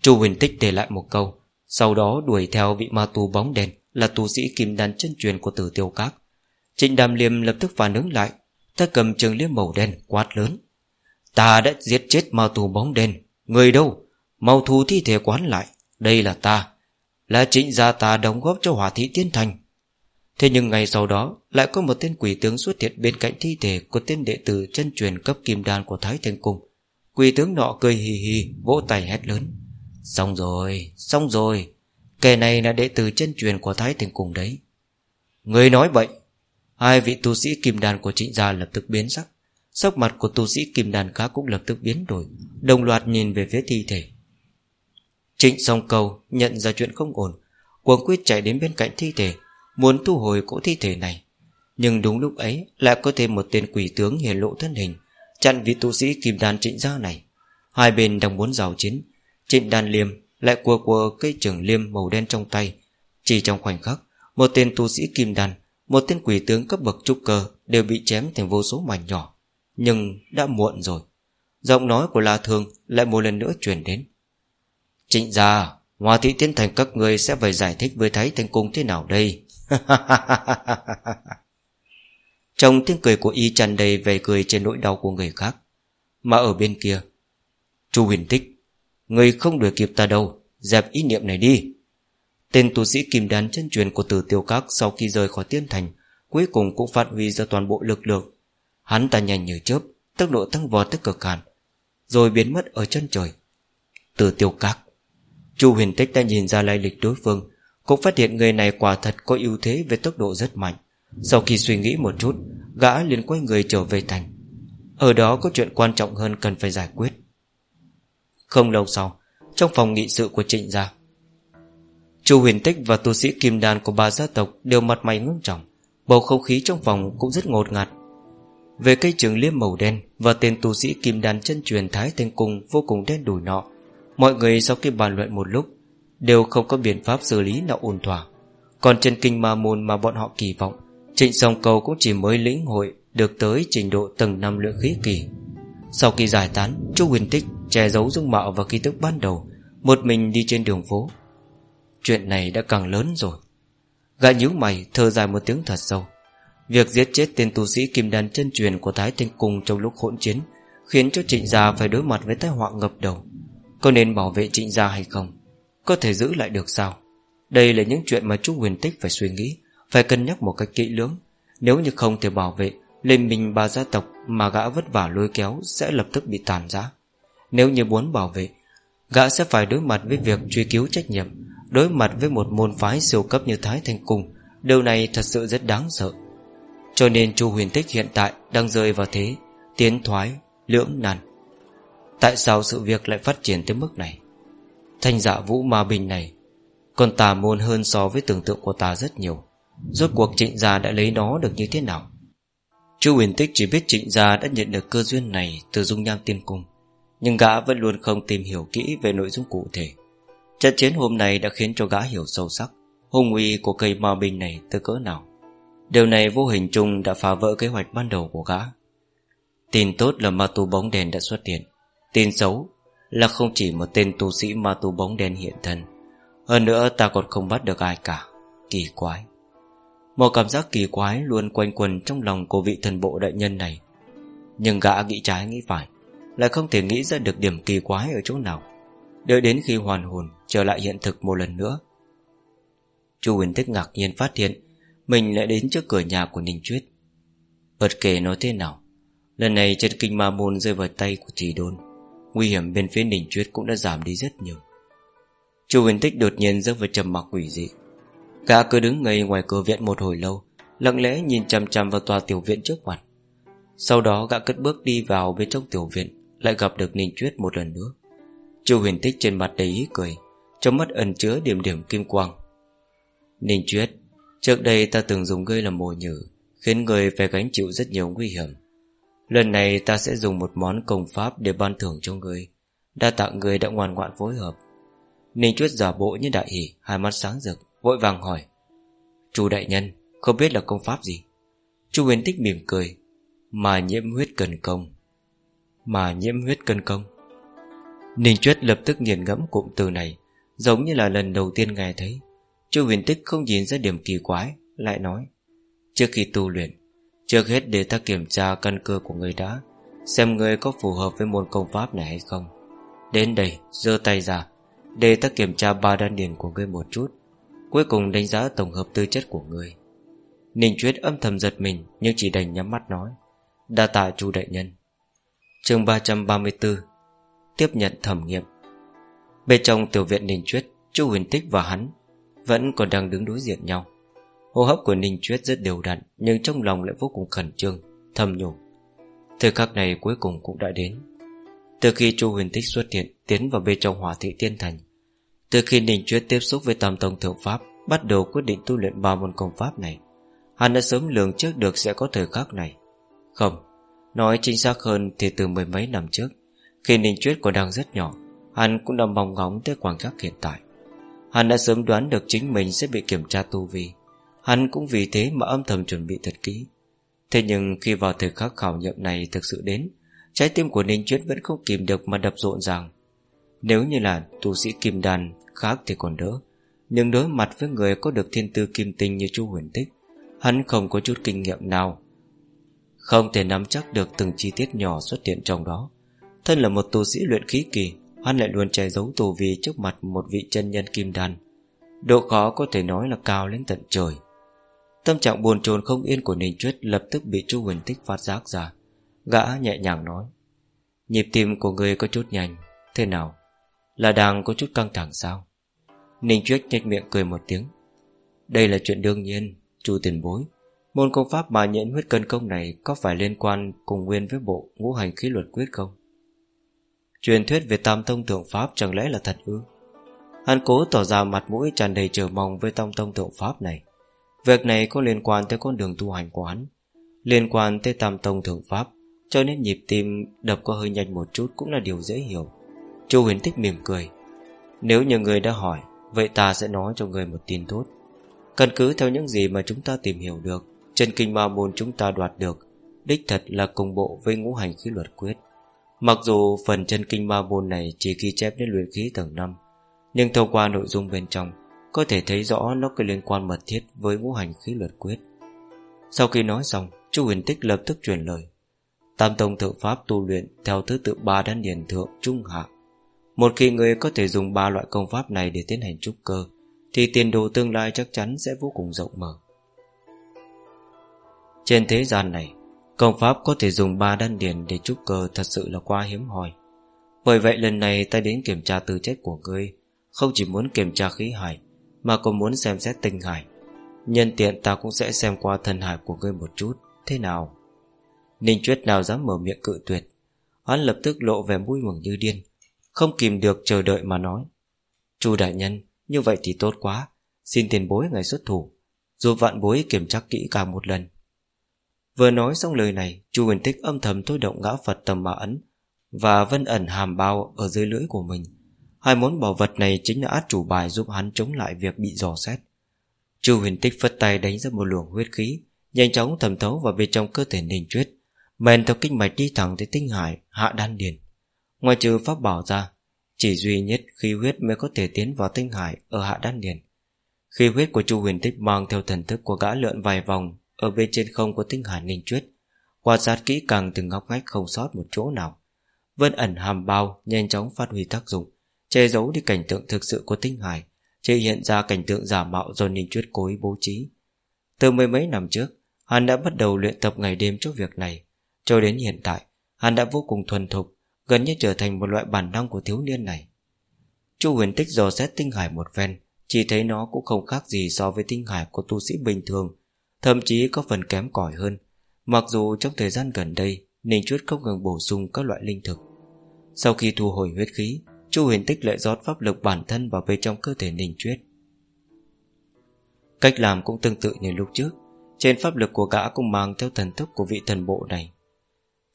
Chu Huỳnh tích để lại một câu Sau đó đuổi theo vị ma tu bóng đèn là tu sĩ kim đan chân truyền của tử tiêu các. Trịnh đàm liêm lập tức phản ứng lại Ta cầm trường liêm màu đen quát lớn. Ta đã giết chết ma tù bóng đen. Người đâu? Mau thu thi thể quán lại. Đây là ta. Là trịnh gia ta đóng góp cho hỏa thị tiên thành. Thế nhưng ngày sau đó Lại có một tên quỷ tướng xuất hiện bên cạnh thi thể Của tên đệ tử chân truyền cấp kim đan của Thái Thành Cung. Quỷ tướng nọ cười hì hì Vỗ tay hét lớn. Xong rồi, xong rồi. Kẻ này là đệ tử chân truyền của Thái Thành Cung đấy. Người nói vậy, Hai vị tu sĩ kim đàn của trịnh gia lập tức biến sắc. Sắc mặt của tu sĩ kim đàn khác cũng lập tức biến đổi, Đồng loạt nhìn về phía thi thể. Trịnh song cầu, nhận ra chuyện không ổn. Cuồng quyết chạy đến bên cạnh thi thể, Muốn thu hồi cỗ thi thể này. Nhưng đúng lúc ấy, Lại có thêm một tên quỷ tướng hiển lộ thân hình, Chặn vị tu sĩ kim đàn trịnh gia này. Hai bên đang muốn giao chiến, Trịnh đàn liêm lại cua cua cây trường liêm màu đen trong tay. Chỉ trong khoảnh khắc, Một tên tu sĩ kim đàn một tên quỷ tướng cấp bậc trúc cơ Đều bị chém thành vô số mảnh nhỏ. Nhưng đã muộn rồi. Giọng nói của La Thương lại một lần nữa truyền đến. Trịnh gia Hòa thị tiến thành các người sẽ phải giải thích với Thái thành Cung thế nào đây? Trong tiếng cười của y tràn đầy về cười trên nỗi đau của người khác. Mà ở bên kia, Chu huyền tích Người không đuổi kịp ta đâu, Dẹp ý niệm này đi. Tên tu sĩ kim đán chân truyền của tử tiêu các Sau khi rời khỏi tiên thành, Cuối cùng cũng phát huy ra toàn bộ lực lượng. Hắn ta nhanh như chớp, Tốc độ tăng vọt tới cực hạn, Rồi biến mất ở chân trời. Tử tiêu các. Chu huyền tích đã nhìn ra lai lịch đối phương, Cũng phát hiện người này quả thật có ưu thế Về tốc độ rất mạnh. Sau khi suy nghĩ một chút, Gã liền quay người trở về thành. Ở đó có chuyện quan trọng hơn cần phải giải quyết. Không lâu sau, Trong phòng nghị sự của trịnh gia, Chu huyền tích và tu sĩ kim đan của ba gia tộc Đều mặt mày ngưng trọng, Bầu không khí trong phòng cũng rất ngột ngạt. Về cây trường liêm màu đen Và tên tu sĩ kim đan chân truyền Thái Thanh Cung Vô cùng đen đủi nọ, Mọi người sau khi bàn luận một lúc, Đều không có biện pháp xử lý nào ổn thỏa. Còn chân kinh ma môn mà bọn họ kỳ vọng, Trịnh song cầu cũng chỉ mới lĩnh hội Được tới trình độ tầng 5 lượng khí kỳ. Sau khi giải tán, Chu huyền tích che giấu dung mạo và ký tức ban đầu, Một mình đi trên đường phố. Chuyện này đã càng lớn rồi. Gã nhíu mày thơ dài một tiếng thật sâu. Việc giết chết tên tu sĩ kim đan chân truyền của Thái Thanh Cung trong lúc hỗn chiến Khiến cho trịnh gia phải đối mặt với tai họa ngập đầu. Có nên bảo vệ trịnh gia hay không? Có thể giữ lại được sao? Đây là những chuyện mà chú huyền tích phải suy nghĩ, Phải cân nhắc một cách kỹ lưỡng. Nếu như không thể bảo vệ, Liên minh ba gia tộc mà gã vất vả lôi kéo Sẽ lập tức bị tàn giá nếu như muốn bảo vệ Gã sẽ phải đối mặt với việc truy cứu trách nhiệm Đối mặt với một môn phái siêu cấp như Thái Thanh Cung. Điều này thật sự rất đáng sợ. Cho nên Chu huyền tích hiện tại Đang rơi vào thế Tiến thoái, lưỡng nan. Tại sao sự việc lại phát triển tới mức này? Thanh dạ vũ ma bình này Còn tà môn hơn so với tưởng tượng của ta rất nhiều. Rốt cuộc trịnh gia đã lấy nó được như thế nào? Chu huyền tích chỉ biết trịnh gia đã nhận được cơ duyên này Từ dung nham tiên cung. Nhưng gã vẫn luôn không tìm hiểu kỹ về nội dung cụ thể. Trận chiến hôm nay đã khiến cho gã hiểu sâu sắc Hung uy của cây ma binh này tới cỡ nào. Điều này vô hình chung đã phá vỡ kế hoạch ban đầu của gã. Tin tốt là ma tu bóng đèn đã xuất hiện. Tin xấu là không chỉ một tên tu sĩ ma tu bóng đen hiện thân. Hơn nữa ta còn không bắt được ai cả. Kỳ quái. Một cảm giác kỳ quái luôn quanh quần trong lòng của vị thần bộ đại nhân này. Nhưng gã nghĩ trái nghĩ phải. Lại không thể nghĩ ra được điểm kỳ quái ở chỗ nào. Đợi đến khi hoàn hồn, Trở lại hiện thực một lần nữa. Chu huyền tích ngạc nhiên phát hiện, Mình lại đến trước cửa nhà của Ninh Chuyết bất kể nói thế nào, Lần này chân kinh ma môn rơi vào tay của trì đôn. Nguy hiểm bên phía Ninh Chuyết cũng đã giảm đi rất nhiều. Chu huyền tích đột nhiên rơi vào trầm mặc quỷ dị. Gã cứ đứng ngây ngoài cửa viện một hồi lâu, Lặng lẽ nhìn chằm chằm vào tòa tiểu viện trước mặt. Sau đó gã cất bước đi vào bên trong tiểu viện. Lại gặp được Ninh Chuyết một lần nữa. Chu huyền tích trên mặt đầy ý cười Trong mắt ẩn chứa điểm điểm kim quang. Ninh Chuyết Trước đây ta từng dùng ngươi làm mồi nhử Khiến ngươi phải gánh chịu rất nhiều nguy hiểm. Lần này ta sẽ dùng một món công pháp Để ban thưởng cho ngươi. Đa tạ ngươi đã ngoan ngoãn phối hợp. Ninh Chuyết giả bộ như đại hỉ, Hai mắt sáng rực Vội vàng hỏi. Chu đại nhân Không biết là công pháp gì? Chu huyền tích mỉm cười. Mà nhiễm huyết cần công mà nhiễm huyết cân công. Ninh Chuyết lập tức nghiền ngẫm cụm từ này, Giống như là lần đầu tiên nghe thấy. Chu huyền tích không nhìn ra điểm kỳ quái, Lại nói, Trước khi tu luyện, Trước hết để ta kiểm tra căn cơ của người đã, Xem người có phù hợp với môn công pháp này hay không. Đến đây, giơ tay ra, Để ta kiểm tra ba đan điền của ngươi một chút, Cuối cùng đánh giá tổng hợp tư chất của ngươi. Ninh Chuyết âm thầm giật mình, Nhưng chỉ đành nhắm mắt nói, Đa tạ chu đại nhân chương 334 Tiếp nhận thẩm nghiệm. Bên trong tiểu viện Ninh Chuyết, Chu huyền tích và hắn Vẫn còn đang đứng đối diện nhau. Hô hấp của Ninh Chuyết rất đều đặn, Nhưng trong lòng lại vô cùng khẩn trương, Thầm nhủ. Thời khắc này cuối cùng cũng đã đến. Từ khi Chu huyền tích xuất hiện, Tiến vào bên trong hỏa thị tiên thành, Từ khi Ninh Chuyết tiếp xúc với Tam Tông Thượng Pháp, Bắt đầu quyết định tu luyện ba môn công pháp này, Hắn đã sớm lường trước được sẽ có thời khắc này. Không Nói chính xác hơn thì từ mười mấy năm trước, khi Ninh Chuyết còn đang rất nhỏ, Hắn cũng đã mong ngóng tới khoảng khắc hiện tại. Hắn đã sớm đoán được chính mình sẽ bị kiểm tra tu vi. Hắn cũng vì thế mà âm thầm chuẩn bị thật kỹ. Thế nhưng khi vào thời khắc khảo nghiệm này thực sự đến, Trái tim của Ninh Chuyết vẫn không kìm được mà đập rộn ràng. Nếu như là tu sĩ kim đàn khác thì còn đỡ, Nhưng đối mặt với người có được thiên tư kim tinh như chu huyền tích, Hắn không có chút kinh nghiệm nào không thể nắm chắc được từng chi tiết nhỏ xuất hiện trong đó. Thân là một tu sĩ luyện khí kỳ, Hắn lại luôn che giấu tù vi trước mặt một vị chân nhân kim đan. Độ khó có thể nói là cao lên tận trời. Tâm trạng buồn chồn không yên của Ninh Chuyết Lập tức bị chu Huỳnh Tích phát giác ra. Gã nhẹ nhàng nói, Nhịp tim của người có chút nhanh, Thế nào? Là đang có chút căng thẳng sao? Ninh Chuyết nhếch miệng cười một tiếng, Đây là chuyện đương nhiên, Chu tiền bối. Môn công pháp mà nhẫn huyết cân công này Có phải liên quan cùng nguyên với bộ Ngũ hành khí luật quyết không? Truyền thuyết về tam tông thượng pháp Chẳng lẽ là thật ư? Hắn cố tỏ ra mặt mũi tràn đầy chờ mong Với tam tông thượng pháp này. Việc này có liên quan tới con đường tu hành của hắn, Liên quan tới tam tông thượng pháp, Cho nên nhịp tim đập có hơi nhanh một chút Cũng là điều dễ hiểu. Chu huyền tích mỉm cười. Nếu như người đã hỏi, Vậy ta sẽ nói cho người một tin tốt. Căn cứ theo những gì mà chúng ta tìm hiểu được Chân kinh ma môn chúng ta đoạt được, Đích thật là cùng bộ với ngũ hành khí luật quyết. Mặc dù phần chân kinh ma môn này Chỉ ghi chép đến luyện khí tầng 5 Nhưng thông qua nội dung bên trong, Có thể thấy rõ nó có liên quan mật thiết Với ngũ hành khí luật quyết. Sau khi nói xong Chu huyền tích lập tức truyền lời. Tam tông thượng pháp tu luyện Theo thứ tự ba đan điển thượng trung hạ. Một khi người có thể dùng ba loại công pháp này Để tiến hành trúc cơ, Thì tiền đồ tương lai chắc chắn sẽ vô cùng rộng mở. Trên thế gian này Công pháp có thể dùng ba đan điền để trúc cơ thật sự là quá hiếm hoi. Bởi vậy lần này ta đến kiểm tra tư chất của ngươi, không chỉ muốn kiểm tra khí hải, mà còn muốn xem xét tinh hải. Nhân tiện ta cũng sẽ xem qua thần hải của ngươi một chút, thế nào? Ninh Chuyết nào dám mở miệng cự tuyệt. Hắn lập tức lộ vẻ vui mừng như điên, không kìm được chờ đợi mà nói. Chu đại nhân, như vậy thì tốt quá, xin tiền bối ngày xuất thủ, dù vạn bối kiểm tra kỹ càng một lần. Vừa nói xong lời này, Chu huyền tích âm thầm thôi động ngã Phật tầm mà ấn Và vân ẩn hàm bao Ở dưới lưỡi của mình. Hai món bảo vật này chính là át chủ bài Giúp hắn chống lại việc bị dò xét. Chu huyền tích phất tay đánh ra một luồng huyết khí, Nhanh chóng thẩm thấu vào bên trong cơ thể ninh chuyết Men theo kinh mạch đi thẳng tới tinh hải, Hạ đan điền. Ngoài trừ pháp bảo ra, Chỉ duy nhất khi huyết mới có thể tiến vào tinh hải Ở hạ đan điền. Khi huyết của Chu huyền tích mang theo thần thức của gã lượn vài vòng ở bên trên không có tinh hải ninh chuyết. Quan sát kỹ càng từng ngóc ngách không sót một chỗ nào. Vân ẩn hàm bao, Nhanh chóng phát huy tác dụng, Che giấu đi cảnh tượng thực sự của tinh hải Chỉ hiện ra cảnh tượng giả mạo do ninh chuyết cố ý bố trí. Từ mấy mấy năm trước, Hắn đã bắt đầu luyện tập ngày đêm cho việc này. Cho đến hiện tại, Hắn đã vô cùng thuần thục, Gần như trở thành một loại bản năng của thiếu niên này. Chu huyền tích dò xét tinh hải một ven Chỉ thấy nó cũng không khác gì so với tinh hải của tu sĩ bình thường. Thậm chí có phần kém cỏi hơn. Mặc dù trong thời gian gần đây, Ninh Chuyết không ngừng bổ sung các loại linh thực. Sau khi thu hồi huyết khí, Chu huyền tích lại rót pháp lực bản thân vào bên trong cơ thể Ninh Chuyết Cách làm cũng tương tự như lúc trước. Trên pháp lực của gã cũng mang theo thần thức của vị thần bộ này.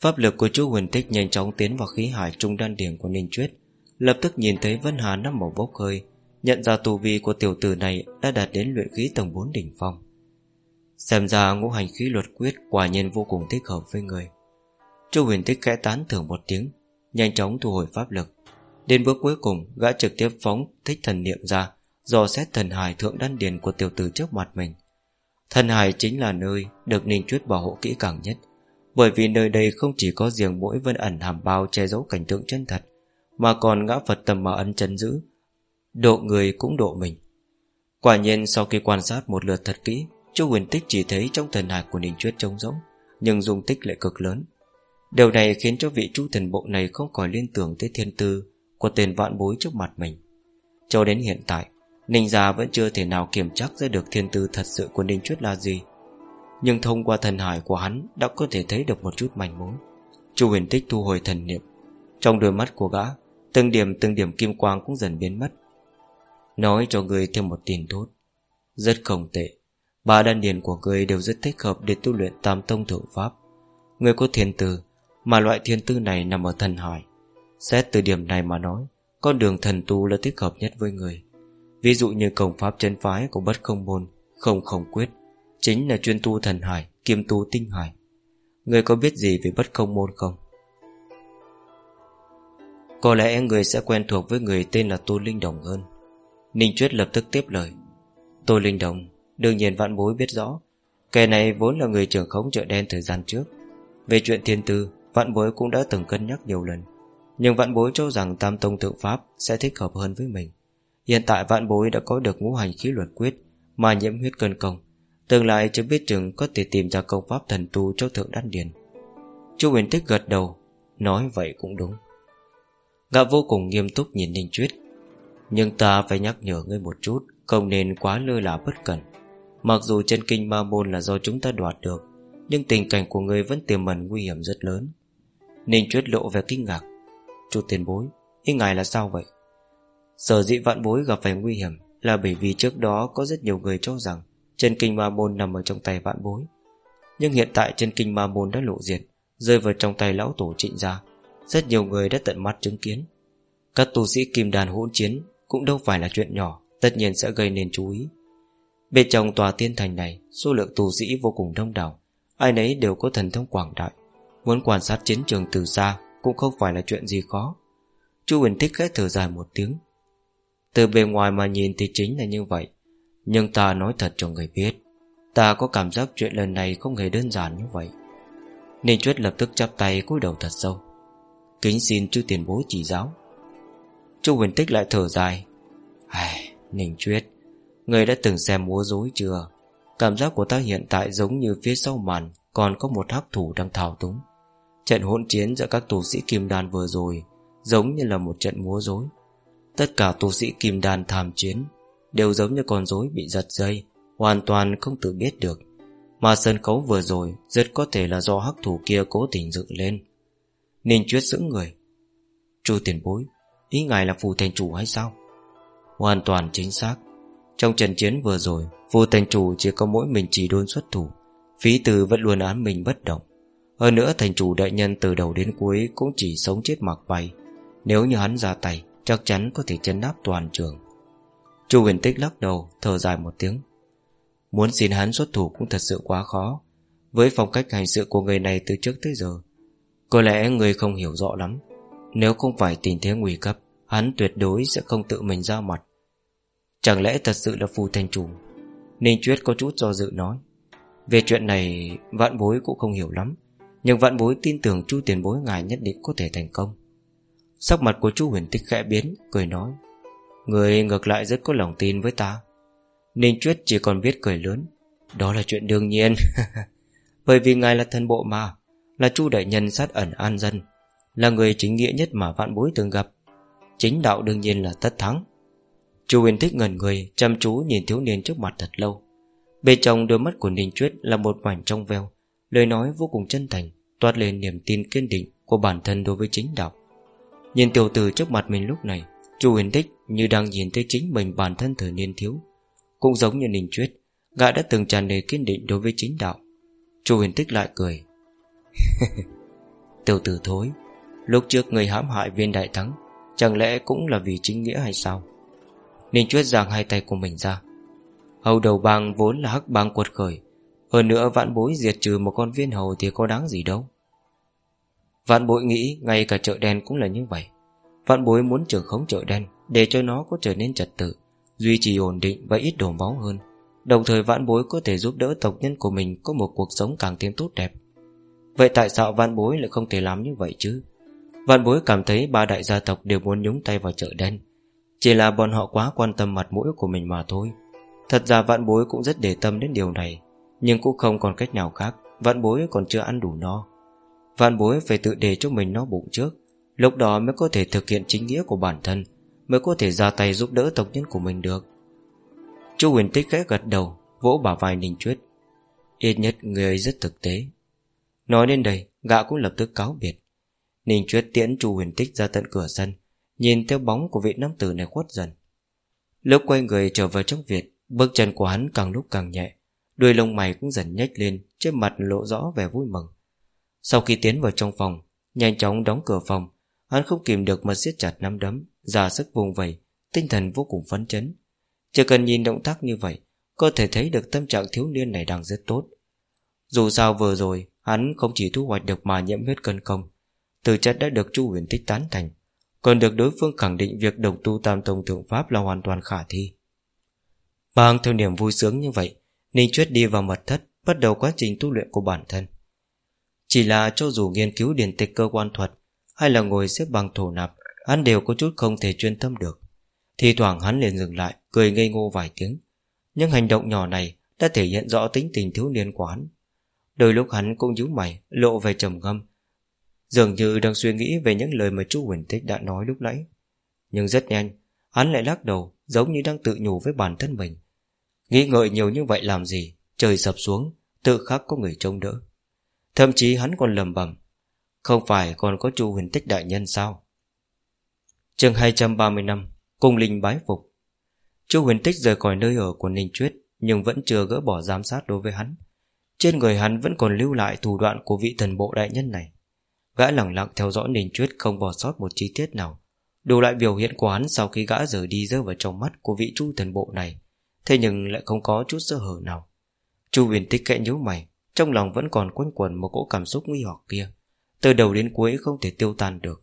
Pháp lực của chu huyền tích nhanh chóng tiến vào khí hải trung đan điển của Ninh Chuyết Lập tức nhìn thấy Vân Hà năm màu bốc hơi, Nhận ra tu vi của tiểu tử này đã đạt đến luyện khí tầng 4 đỉnh phong. Xem ra ngũ hành khí luật quyết quả nhiên vô cùng thích hợp với người. Chu huyền tích khẽ tán thưởng một tiếng, Nhanh chóng thu hồi pháp lực. Đến bước cuối cùng, gã trực tiếp phóng thích thần niệm ra, Dò xét thần hài thượng đan điền của tiểu tử trước mặt mình. Thần hài chính là nơi được Ninh Chuyết bảo hộ kỹ càng nhất, Bởi vì nơi đây không chỉ có riêng mỗi vân ẩn hàm bao che giấu cảnh tượng chân thật, Mà còn ngã Phật tầm mà ân chân giữ, Độ người cũng độ mình. Quả nhiên sau khi quan sát một lượt thật kỹ Chu huyền tích chỉ thấy trong thần hài của Ninh Chuyết trống rỗng, Nhưng dung tích lại cực lớn. Điều này khiến cho vị chu thần bộ này Không khỏi liên tưởng tới thiên tư Của tên vạn bối trước mặt mình. Cho đến hiện tại, Ninh gia vẫn chưa thể nào kiểm chắc ra được thiên tư thật sự của Ninh Chuyết là gì. Nhưng thông qua thần hải của hắn Đã có thể thấy được một chút manh mối. Chu huyền tích thu hồi thần niệm. Trong đôi mắt của gã, Từng điểm từng điểm kim quang cũng dần biến mất. Nói cho người thêm một tin tốt. Rất không tệ. Ba đan điền của người đều rất thích hợp để tu luyện tam tông thượng pháp. Người có thiên tư, Mà loại thiên tư này nằm ở thần hải. Xét từ điểm này mà nói, Con đường thần tu là thích hợp nhất với người. Ví dụ như cổng pháp chân phái của bất không môn, Không không quyết, Chính là chuyên tu thần hải, Kiêm tu tinh hải. Người có biết gì về bất không môn không? Có lẽ người sẽ quen thuộc với người tên là Tô Linh Đồng hơn. Ninh Chuyết lập tức tiếp lời. Tô Linh Đồng Đương nhiên vạn bối biết rõ, Kẻ này vốn là người trưởng khống chợ đen thời gian trước. Về chuyện thiên tư, Vạn bối cũng đã từng cân nhắc nhiều lần. Nhưng vạn bối cho rằng tam tông thượng pháp Sẽ thích hợp hơn với mình. Hiện tại vạn bối đã có được ngũ hành khí luật quyết, Mà nhiễm huyết cân công. Tương lai chưa biết chừng có thể tìm ra công pháp thần tu cho thượng đan điền. Chu huyền tích gật đầu, Nói vậy cũng đúng. Gã vô cùng nghiêm túc nhìn Ninh Chuyết Nhưng ta phải nhắc nhở ngươi một chút, Không nên quá lơ là bất cẩn. Mặc dù chân kinh ma môn là do chúng ta đoạt được, Nhưng tình cảnh của người vẫn tiềm mẩn nguy hiểm rất lớn. Ninh Chuyết lộ về kinh ngạc. Chú tiền bối, Ý ngài là sao vậy? Sở dĩ vạn bối gặp phải nguy hiểm Là bởi vì trước đó có rất nhiều người cho rằng Chân kinh ma môn nằm ở trong tay vạn bối. Nhưng hiện tại chân kinh ma môn đã lộ diệt Rơi vào trong tay lão tổ trịnh gia. Rất nhiều người đã tận mắt chứng kiến. Các tu sĩ kim đàn hỗn chiến Cũng đâu phải là chuyện nhỏ, Tất nhiên sẽ gây nên chú ý. Bên trong tòa tiên thành này Số lượng tù sĩ vô cùng đông đảo. Ai nấy đều có thần thông quảng đại. Muốn quan sát chiến trường từ xa Cũng không phải là chuyện gì khó. Chu huỳnh Tích khẽ thở dài một tiếng. Từ bề ngoài mà nhìn thì chính là như vậy. Nhưng ta nói thật cho người biết Ta có cảm giác chuyện lần này không hề đơn giản như vậy. Ninh Chuyết lập tức chắp tay cúi đầu thật sâu. Kính xin chư tiền bối chỉ giáo. Chu huỳnh tích lại thở dài. Ai, Ninh Chuyết Người đã từng xem múa dối chưa? Cảm giác của ta hiện tại giống như phía sau màn, Còn có một hắc thủ đang thao túng. Trận hỗn chiến giữa các tu sĩ kim đan vừa rồi, Giống như là một trận múa dối. Tất cả tu sĩ kim đan tham chiến, Đều giống như con rối bị giật dây, Hoàn toàn không tự biết được. Mà sân khấu vừa rồi, Rất có thể là do hắc thủ kia cố tình dựng lên. Ninh chuyết giữ người. Chu tiền bối, Ý ngài là phù thành chủ hay sao? Hoàn toàn chính xác. Trong trận chiến vừa rồi vua thành chủ chỉ có mỗi mình chỉ đôn xuất thủ. Phí từ vẫn luôn án mình bất động. Hơn nữa thành chủ đại nhân từ đầu đến cuối Cũng chỉ sống chết mặc bay. Nếu như hắn ra tay, Chắc chắn có thể chấn áp toàn trường. Chu huyền tích lắc đầu, Thở dài một tiếng. Muốn xin hắn xuất thủ cũng thật sự quá khó. Với phong cách hành sự của người này từ trước tới giờ, Có lẽ người không hiểu rõ lắm. Nếu không phải tình thế nguy cấp, Hắn tuyệt đối sẽ không tự mình ra mặt. Chẳng lẽ thật sự là phù thành chủ? Ninh Chuyết có chút do dự nói. Về chuyện này, Vạn bối cũng không hiểu lắm, Nhưng vạn bối tin tưởng chu tiền bối ngài nhất định có thể thành công. Sắc mặt của chu huyền tích khẽ biến, Cười nói, Người ngược lại rất có lòng tin với ta. Ninh Chuyết chỉ còn biết cười lớn, Đó là chuyện đương nhiên. Bởi vì ngài là thân bộ mà, Là chu đại nhân sát ẩn an dân, Là người chính nghĩa nhất mà vạn bối từng gặp. Chính đạo đương nhiên là tất thắng. Chu huyền thích ngẩn người, Chăm chú nhìn thiếu niên trước mặt thật lâu. Bên trong đôi mắt của Ninh Chuyết là một mảnh trong veo, Lời nói vô cùng chân thành, Toát lên niềm tin kiên định Của bản thân đối với chính đạo. Nhìn tiểu tử trước mặt mình lúc này, Chu huyền thích như đang nhìn thấy chính mình bản thân thời niên thiếu. Cũng giống như Ninh Chuyết, Gã đã từng tràn đầy kiên định đối với chính đạo. Chu huyền Thích lại cười. Tiểu tử thối, Lúc trước người hãm hại viên đại thắng, Chẳng lẽ cũng là vì chính nghĩa hay sao? Ninh Chuyết giang hai tay của mình ra. Hầu đầu bang vốn là hắc bang quật khởi. Hơn nữa vạn bối diệt trừ một con viên hầu Thì có đáng gì đâu. Vạn bối nghĩ ngay cả chợ đen cũng là như vậy. Vạn bối muốn trưởng khống chợ đen Để cho nó có trở nên trật tự, Duy trì ổn định và ít đổ máu hơn. Đồng thời vạn bối có thể giúp đỡ tộc nhân của mình Có một cuộc sống càng thêm tốt đẹp. Vậy tại sao vạn bối lại không thể làm như vậy chứ? Vạn bối cảm thấy ba đại gia tộc đều muốn nhúng tay vào chợ đen. Chỉ là bọn họ quá quan tâm mặt mũi của mình mà thôi. Thật ra vạn bối cũng rất để tâm đến điều này, Nhưng cũng không còn cách nào khác, Vạn bối còn chưa ăn đủ no. Vạn bối phải tự để cho mình no bụng trước, Lúc đó mới có thể thực hiện chính nghĩa của bản thân, Mới có thể ra tay giúp đỡ tộc nhân của mình được. Chu huyền tích khẽ gật đầu, Vỗ bả vai Ninh Chuyết. Ít nhất người ấy rất thực tế. Nói đến đây, Gã cũng lập tức cáo biệt. Ninh Chuyết tiễn Chu huyền tích ra tận cửa sân. Nhìn theo bóng của vị nam tử này khuất dần. Lúc quay người trở về trong Việt Bước chân của hắn càng lúc càng nhẹ Đuôi lông mày cũng dần nhếch lên, Trên mặt lộ rõ vẻ vui mừng. Sau khi tiến vào trong phòng, Nhanh chóng đóng cửa phòng, Hắn không kìm được mà siết chặt nắm đấm, ra sức vùng vầy Tinh thần vô cùng phấn chấn. Chỉ cần nhìn động tác như vậy, Có thể thấy được tâm trạng thiếu niên này đang rất tốt. Dù sao vừa rồi, Hắn không chỉ thu hoạch được mà nhiễm huyết cân công Từ chất đã được Chu huyền tích tán thành. Còn được đối phương khẳng định Việc đồng tu tam tông thượng pháp là hoàn toàn khả thi. Mang theo niềm vui sướng như vậy, Ninh Chuyết đi vào mật thất, Bắt đầu quá trình tu luyện của bản thân. Chỉ là cho dù nghiên cứu điển tịch cơ quan thuật, Hay là ngồi xếp bằng thổ nạp, Hắn đều có chút không thể chuyên tâm được. Thì thoảng hắn liền dừng lại, Cười ngây ngô vài tiếng. Nhưng hành động nhỏ này đã thể hiện rõ tính tình thiếu niên của hắn. Đôi lúc hắn cũng nhíu mày, Lộ về trầm ngâm Dường như đang suy nghĩ về những lời mà chú Huỳnh Tích đã nói lúc nãy. Nhưng rất nhanh, Hắn lại lắc đầu, Giống như đang tự nhủ với bản thân mình. Nghĩ ngợi nhiều như vậy làm gì? Trời sập xuống, Tự khắc có người trông đỡ. Thậm chí hắn còn lầm bầm, Không phải còn có chu huyền tích đại nhân sao? Chương 230 năm Cung linh bái phục. Chu huyền tích rời khỏi nơi ở của Ninh Chuyết Nhưng vẫn chưa gỡ bỏ giám sát đối với hắn. Trên người hắn vẫn còn lưu lại thủ đoạn của vị thần bộ đại nhân này. Gã lặng lặng theo dõi Ninh truyết không bỏ sót một chi tiết nào. Đủ lại biểu hiện của hắn sau khi gã rời đi rơi vào trong mắt của vị chu thần bộ này, Thế nhưng lại không có chút sơ hở nào. Chu huyền tích kẽ nhíu mày, Trong lòng vẫn còn quanh quẩn một cỗ cảm xúc nguy hoặc kia, Từ đầu đến cuối không thể tiêu tan được.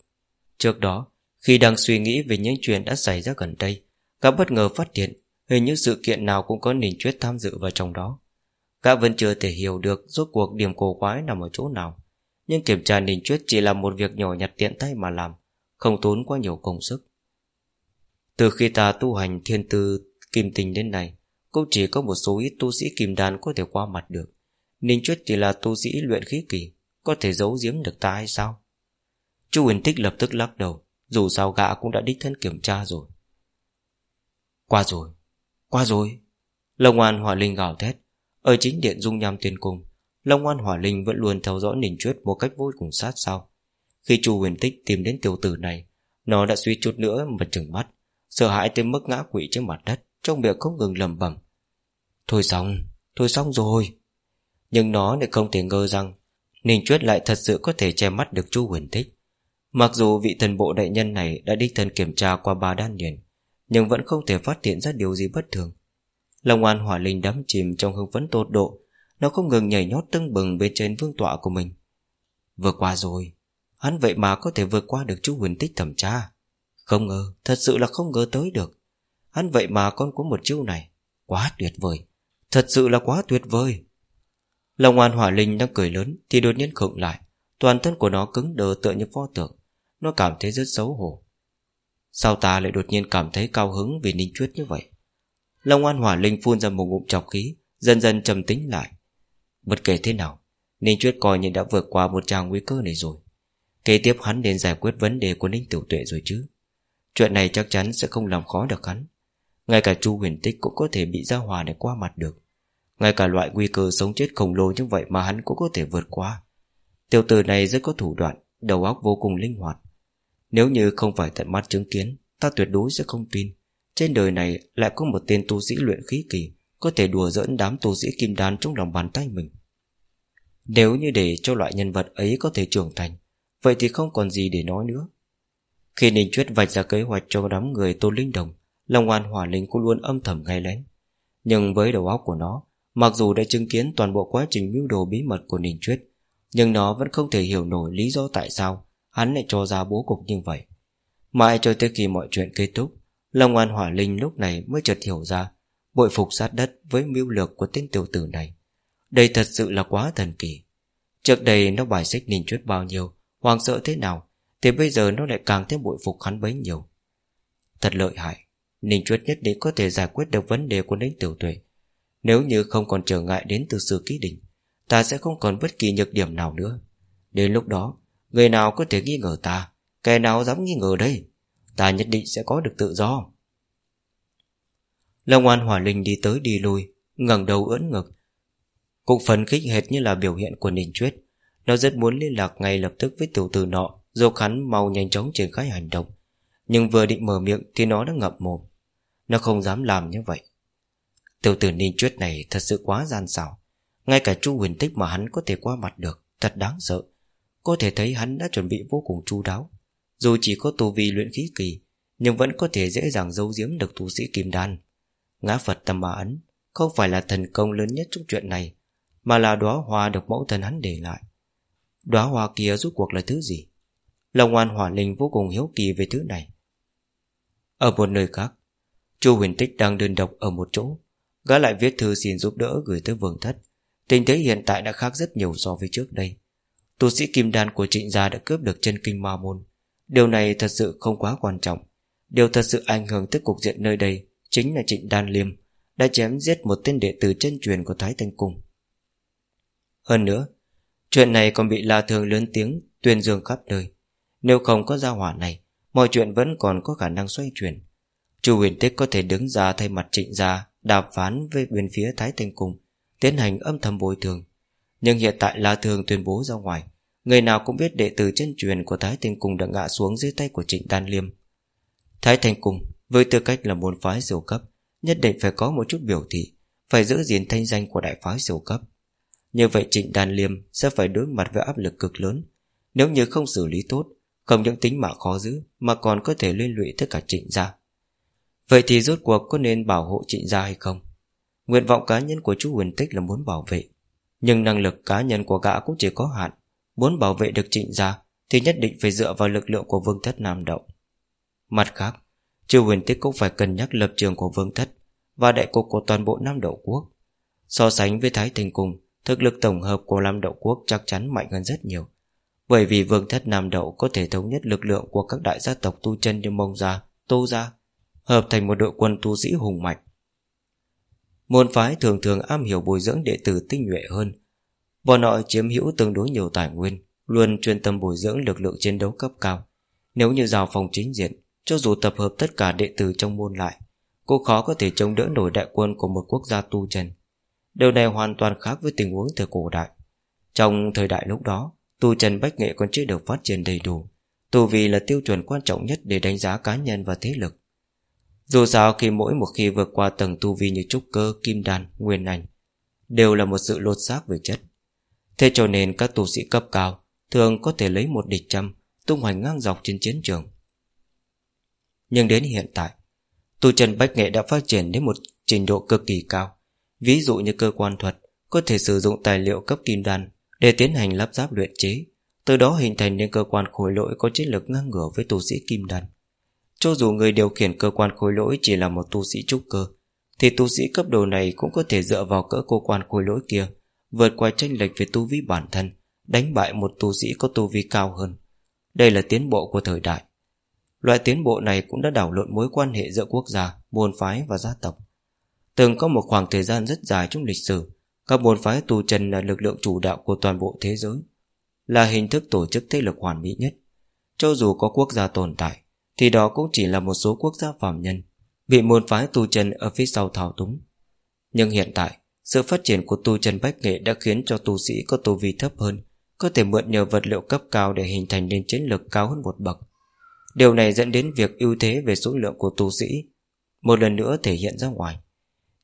Trước đó, Khi đang suy nghĩ về những chuyện đã xảy ra gần đây, Gã bất ngờ phát hiện Hình như sự kiện nào cũng có nền truyết tham dự vào trong đó. Gã vẫn chưa thể hiểu được Rốt cuộc điểm cổ quái nằm ở chỗ nào. Nhưng kiểm tra ninh chuyết chỉ là một việc nhỏ nhặt tiện tay mà làm, Không tốn quá nhiều công sức. Từ khi ta tu hành thiên tư kim tình đến nay, cũng chỉ có một số ít tu sĩ kim đan có thể qua mặt được. Ninh Chuyết chỉ là tu sĩ luyện khí kỳ, Có thể giấu giếm được ta hay sao? Chu Huyền Tích lập tức lắc đầu, Dù sao gã cũng đã đích thân kiểm tra rồi. Qua rồi Qua rồi. Long An Hỏa Linh gào thét, Ở chính điện dung nham tiền cung Long An Hỏa Linh vẫn luôn theo dõi Ninh Chuyết Một cách vô cùng sát sao. Khi Chu Huyền Tích tìm đến tiểu tử này Nó đã suy chút nữa mà trừng mắt Sợ hãi tới mức ngã quỵ trên mặt đất Trong miệng không ngừng lầm bẩm. Thôi xong, thôi xong rồi. Nhưng nó lại không thể ngờ rằng Ninh Chuyết lại thật sự có thể che mắt được chu huyền Tích. Mặc dù vị thần bộ đại nhân này đã đích thân kiểm tra qua ba đan điền Nhưng vẫn không thể phát hiện ra điều gì bất thường. Long an hỏa linh đắm chìm trong hưng phấn tột độ nó không ngừng nhảy nhót tưng bừng bên trên vương tọa của mình. Vừa qua rồi Hắn vậy mà có thể vượt qua được chú huyền tích thẩm tra. Không ngờ, thật sự là không ngờ tới được. Hắn vậy mà con có một chiêu này. Quá tuyệt vời. Thật sự là quá tuyệt vời. Lòng oan hỏa linh đang cười lớn Thì đột nhiên khựng lại. Toàn thân của nó cứng đờ tựa như pho tượng. Nó cảm thấy rất xấu hổ. Sao ta lại đột nhiên cảm thấy cao hứng Vì ninh chuyết như vậy? Long an hỏa linh phun ra một ngụm chọc khí Dần dần trầm tính lại. Bất kể thế nào, Ninh Chuyết coi như đã vượt qua một trang nguy cơ này rồi. Kế tiếp hắn nên giải quyết vấn đề của Ninh Tiểu Tuệ rồi chứ. Chuyện này chắc chắn sẽ không làm khó được hắn. Ngay cả Chu huyền tích cũng có thể bị gia hòa để qua mặt được. Ngay cả loại nguy cơ sống chết khổng lồ như vậy mà hắn cũng có thể vượt qua. Tiểu tử này rất có thủ đoạn, Đầu óc vô cùng linh hoạt. Nếu như không phải tận mắt chứng kiến, Ta tuyệt đối sẽ không tin. Trên đời này lại có một tên tu sĩ luyện khí kỳ có thể đùa dẫn đám tu sĩ kim đan trong lòng bàn tay mình. Nếu như để cho loại nhân vật ấy có thể trưởng thành, Vậy thì không còn gì để nói nữa. Khi Ninh Chuyết vạch ra kế hoạch cho đám người Tôn Linh Đồng, Long An Hỏa Linh cũng luôn âm thầm ngay lén. Nhưng với đầu óc của nó, Mặc dù đã chứng kiến toàn bộ quá trình mưu đồ bí mật của Ninh Chuyết, Nhưng nó vẫn không thể hiểu nổi lý do tại sao Hắn lại cho ra bố cục như vậy. Mãi cho tới khi mọi chuyện kết thúc, Long An Hỏa Linh lúc này mới chợt hiểu ra Bội phục sát đất với mưu lược của tên tiểu tử này. Đây thật sự là quá thần kỳ. Trước đây nó bài xích Ninh Chuyết bao nhiêu Hoàng sợ thế nào, Thì bây giờ nó lại càng thêm bội phục hắn bấy nhiêu. Thật lợi hại, Ninh Chuyết nhất định có thể giải quyết được vấn đề của Ninh Tiểu Tuệ. Nếu như không còn trở ngại đến từ sự ký định, Ta sẽ không còn bất kỳ nhược điểm nào nữa. Đến lúc đó, Người nào có thể nghi ngờ ta, Kẻ nào dám nghi ngờ đây? Ta nhất định sẽ có được tự do. Long An Hỏa Linh đi tới đi lui, ngẩng đầu ưỡn ngực. Cũng phấn khích hệt như là biểu hiện của Ninh Chuyết Nó rất muốn liên lạc ngay lập tức với tiểu tử nọ Dô hắn mau nhanh chóng triển khai hành động. Nhưng vừa định mở miệng Thì nó đã ngậm mồm. Nó không dám làm như vậy. Tiểu tử ninh chuyết này thật sự quá gian xảo. Ngay cả chu huyền tích mà hắn có thể qua mặt được, Thật đáng sợ. Có thể thấy hắn đã chuẩn bị vô cùng chu đáo. Dù chỉ có tu vi luyện khí kỳ, Nhưng vẫn có thể dễ dàng giấu giếm được tu sĩ kim đan. Ngã Phật tâm ma ấn Không phải là thần công lớn nhất trong chuyện này, Mà là đóa hoa được mẫu thần hắn để lại. Đóa hoa kia rốt cuộc là thứ gì? Lòng oan hỏa linh vô cùng hiếu kỳ về thứ này. Ở một nơi khác, Chu huyền tích đang đơn độc ở một chỗ, Gã lại viết thư xin giúp đỡ gửi tới vương thất. Tình thế hiện tại đã khác rất nhiều so với trước đây. Tu sĩ kim đan của trịnh gia đã cướp được chân kinh ma môn. Điều này thật sự không quá quan trọng. Điều thật sự ảnh hưởng tới cục diện nơi đây. Chính là trịnh đan liêm Đã chém giết một tên đệ tử chân truyền của Thái Thanh Cung. Hơn nữa Chuyện này còn bị La Thường lớn tiếng Tuyên dương khắp nơi. Nếu không có gia hỏa này Mọi chuyện vẫn còn có khả năng xoay chuyển. Chu huyền tích có thể đứng ra thay mặt trịnh gia Đàm phán với bên phía Thái Thanh Cung Tiến hành âm thầm bồi thường. Nhưng hiện tại La Thường tuyên bố ra ngoài Người nào cũng biết đệ tử chân truyền của Thái Thanh Cung đã ngã xuống dưới tay của Trịnh Đan Liêm. Thái Thanh Cung, với tư cách là môn phái siêu cấp, nhất định phải có một chút biểu thị, phải giữ gìn thanh danh của đại phái siêu cấp. Như vậy Trịnh Đan Liêm sẽ phải đối mặt với áp lực cực lớn. Nếu như không xử lý tốt, không những tính mạng khó giữ, mà còn có thể liên lụy tất cả trịnh gia. Vậy thì rốt cuộc có nên bảo hộ trịnh gia hay không? Nguyện vọng cá nhân của chú Huyền Tích là muốn bảo vệ, nhưng năng lực cá nhân của gã cũng chỉ có hạn. Muốn bảo vệ được trịnh gia Thì nhất định phải dựa vào lực lượng của vương thất Nam Động Mặt khác Chư huyền tích cũng phải cân nhắc lập trường của vương thất Và đại cục của toàn bộ Nam Đậu Quốc. So sánh với Thái Thành Cung Thực lực tổng hợp của Nam Đậu Quốc chắc chắn mạnh hơn rất nhiều. Bởi vì vương thất Nam Đậu có thể thống nhất lực lượng của các đại gia tộc tu chân như Mông Gia, Tô Gia Hợp thành một đội quân tu sĩ hùng mạnh. Môn phái thường thường am hiểu bồi dưỡng đệ tử tinh nhuệ hơn. Bọn họ chiếm hữu tương đối nhiều tài nguyên Luôn chuyên tâm bồi dưỡng lực lượng chiến đấu cấp cao. Nếu như giao phòng chính diện cho dù tập hợp tất cả đệ tử trong môn lại cô khó có thể chống đỡ nổi đại quân Của một quốc gia tu chân. Điều này hoàn toàn khác với tình huống thời cổ đại. Trong thời đại lúc đó Tu chân bách nghệ còn chưa được phát triển đầy đủ Tu vì là tiêu chuẩn quan trọng nhất Để đánh giá cá nhân và thế lực. Dù sao khi mỗi một khi vượt qua tầng tu vi như trúc cơ, kim đan, nguyên ảnh Đều là một sự lột xác về chất. Thế cho nên các tu sĩ cấp cao Thường có thể lấy một địch trăm Tung hoành ngang dọc trên chiến trường. Nhưng đến hiện tại Tu chân bách nghệ đã phát triển đến một trình độ cực kỳ cao Ví dụ như cơ quan thuật Có thể sử dụng tài liệu cấp kim đan Để tiến hành lắp ráp luyện chế Từ đó hình thành nên cơ quan khối lỗi Có chiến lược ngang ngửa với tu sĩ kim đan Cho dù người điều khiển cơ quan khối lỗi Chỉ là một tu sĩ trúc cơ Thì tu sĩ cấp độ này cũng có thể dựa vào cỡ cơ quan khối lỗi kia vượt qua tranh lệch về tu vi bản thân, đánh bại một tu sĩ có tu vi cao hơn. Đây là tiến bộ của thời đại. Loại tiến bộ này cũng đã đảo lộn mối quan hệ giữa quốc gia, môn phái và gia tộc. Từng có một khoảng thời gian rất dài trong lịch sử, các môn phái tu chân là lực lượng chủ đạo của toàn bộ thế giới, là hình thức tổ chức thế lực hoàn mỹ nhất. Cho dù có quốc gia tồn tại, thì đó cũng chỉ là một số quốc gia phạm nhân, bị môn phái tu chân ở phía sau thao túng. Nhưng hiện tại, sự phát triển của tu chân bách nghệ đã khiến cho tu sĩ có tu vi thấp hơn có thể mượn nhờ vật liệu cấp cao để hình thành nên chiến lược cao hơn một bậc. Điều này dẫn đến việc ưu thế về số lượng của tu sĩ một lần nữa thể hiện ra ngoài.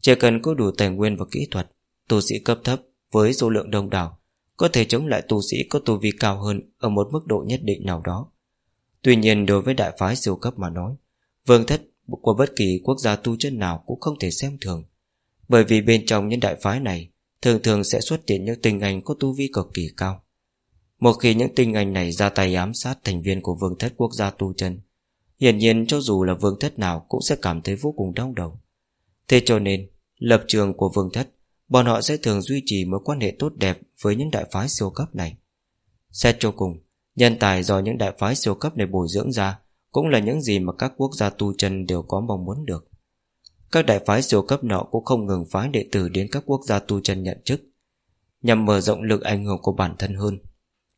Chỉ cần có đủ tài nguyên và kỹ thuật, tu sĩ cấp thấp với số lượng đông đảo có thể chống lại tu sĩ có tu vi cao hơn ở một mức độ nhất định nào đó. Tuy nhiên đối với đại phái siêu cấp mà nói, vương thất của bất kỳ quốc gia tu chân nào cũng không thể xem thường. Bởi vì bên trong những đại phái này Thường thường sẽ xuất hiện những tình anh có tu vi cực kỳ cao một khi những tinh anh này ra tay ám sát thành viên của vương thất quốc gia tu chân, Hiển nhiên cho dù là vương thất nào cũng sẽ cảm thấy vô cùng đau đầu. Thế cho nên, Lập trường của vương thất, Bọn họ sẽ thường duy trì mối quan hệ tốt đẹp Với những đại phái siêu cấp này. Xét cho cùng, Nhân tài do những đại phái siêu cấp này bồi dưỡng ra Cũng là những gì mà các quốc gia tu chân đều có mong muốn được. Các đại phái siêu cấp nọ cũng không ngừng phái đệ tử đến các quốc gia tu chân nhận chức, Nhằm mở rộng lực ảnh hưởng của bản thân hơn.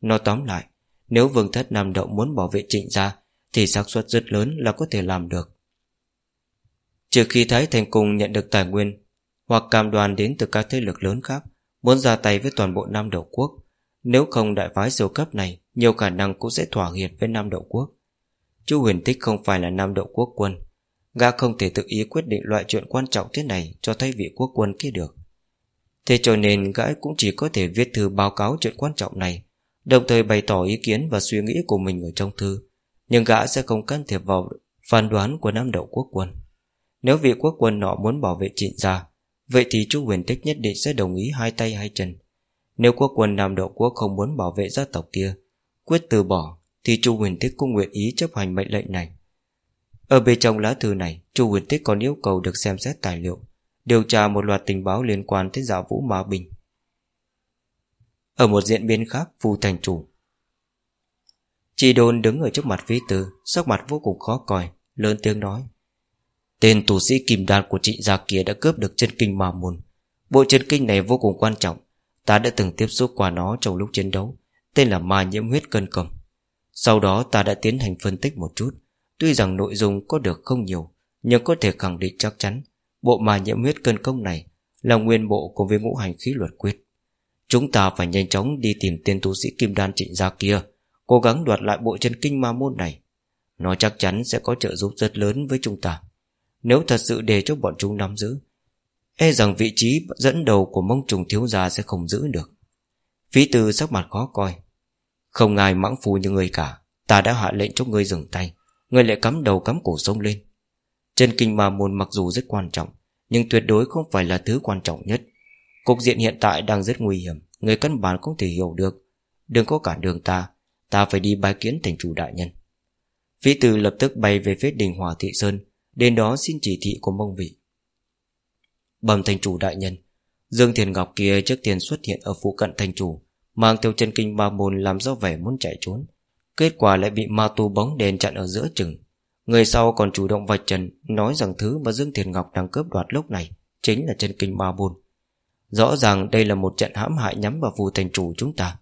Nói tóm lại, Nếu vương thất Nam Động muốn bảo vệ trịnh gia, Thì xác suất rất lớn là có thể làm được. Trừ khi Thái Thành Cung nhận được tài nguyên, Hoặc cam đoàn đến từ các thế lực lớn khác, Muốn ra tay với toàn bộ Nam Đậu Quốc, Nếu không đại phái siêu cấp này, Nhiều khả năng cũng sẽ thỏa hiệp với Nam Đậu Quốc. Chu huyền tích không phải là Nam Đậu Quốc quân, Gã không thể tự ý quyết định loại chuyện quan trọng thế này Cho thay vị quốc quân kia được. Thế cho nên gã cũng chỉ có thể viết thư báo cáo chuyện quan trọng này Đồng thời bày tỏ ý kiến và suy nghĩ của mình ở trong thư. Nhưng gã sẽ không can thiệp vào phán đoán của Nam Đậu Quốc quân. Nếu vị quốc quân nọ muốn bảo vệ trịnh gia, Vậy thì chú huyền tích nhất định sẽ đồng ý hai tay hai chân. Nếu quốc quân Nam Đậu Quốc không muốn bảo vệ gia tộc kia, Quyết từ bỏ, Thì chu huyền tích cũng nguyện ý chấp hành mệnh lệnh này. Ở bên trong lá thư này, Chu Huyền Tích còn yêu cầu được xem xét tài liệu, Điều tra một loạt tình báo liên quan tới giả vũ Ma Bình. Ở một diễn biến khác phù thành chủ. Chị đồn đứng ở trước mặt phí tư, Sắc mặt vô cùng khó coi, Lớn tiếng nói, Tên tù sĩ kim đan của chị già kia đã cướp được chân kinh ma môn. Bộ chân kinh này vô cùng quan trọng. Ta đã từng tiếp xúc qua nó trong lúc chiến đấu, Tên là ma nhiễm huyết cân công Sau đó ta đã tiến hành phân tích một chút, Tuy rằng nội dung có được không nhiều, Nhưng có thể khẳng định chắc chắn, Bộ ma nhiễm huyết cân công này Là nguyên bộ của với ngũ hành khí luật quyết. Chúng ta phải nhanh chóng đi tìm tên tu sĩ kim đan trịnh gia kia, Cố gắng đoạt lại bộ chân kinh ma môn này. Nó chắc chắn sẽ có trợ giúp rất lớn với chúng ta. Nếu thật sự để cho bọn chúng nắm giữ E rằng vị trí dẫn đầu của mông trùng thiếu gia sẽ không giữ được. Phí tư sắc mặt khó coi. Không ai mãng phù như người cả, Ta đã hạ lệnh cho ngươi dừng tay. Ngươi lại cắm đầu cắm cổ sông lên. Chân kinh ma môn mặc dù rất quan trọng, Nhưng tuyệt đối không phải là thứ quan trọng nhất. Cục diện hiện tại đang rất nguy hiểm, Người căn bản không thể hiểu được. Đừng có cản đường ta Ta phải đi bái kiến thành chủ đại nhân. Vĩ từ lập tức bay về phía đình Hòa Thị Sơn, Đến đó xin chỉ thị của mông vị. Bầm thành chủ đại nhân, Dương Thiền Ngọc kia trước tiên xuất hiện Ở phụ cận thành chủ, Mang theo chân kinh ba môn làm do vẻ muốn chạy trốn. Kết quả lại bị ma tu bóng đèn chặn ở giữa chừng. Người sau còn chủ động vạch trần, Nói rằng thứ mà Dương Thiền Ngọc đang cướp đoạt lúc này Chính là chân kinh ba môn. Rõ ràng đây là một trận hãm hại nhắm vào phù thành chủ chúng ta.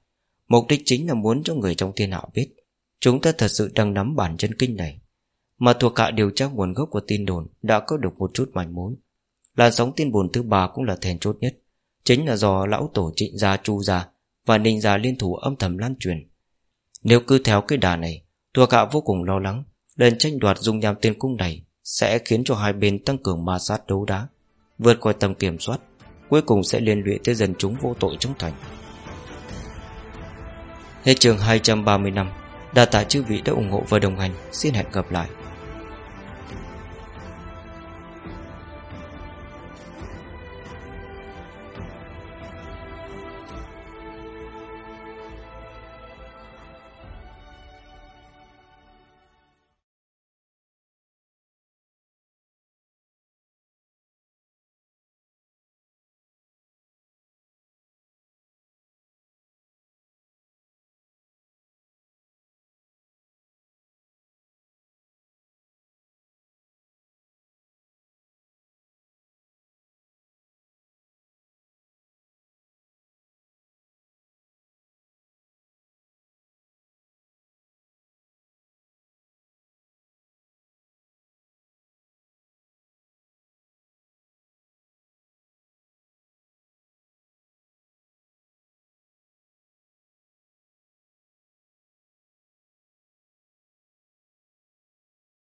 Mục đích chính là muốn cho người trong thiên hạ biết, Chúng ta thật sự đang nắm bản chân kinh này. Mà thuộc hạ điều tra nguồn gốc của tin đồn Đã có được một chút manh mối. Làn sóng tin buồn thứ ba cũng là thèn chốt nhất, Chính là do lão tổ trịnh gia chu gia Và ninh gia liên thủ âm thầm lan truyền. Nếu cứ theo cái đà này, Thuộc hạ vô cùng lo lắng Lần tranh đoạt dung nham tiên cung này Sẽ khiến cho hai bên tăng cường ma sát đấu đá, Vượt qua tầm kiểm soát. Cuối cùng sẽ liên lụy tới dân chúng vô tội trong thành. Hết trường 230 năm Đà tạ chư vị đã ủng hộ và đồng hành. Xin hẹn gặp lại.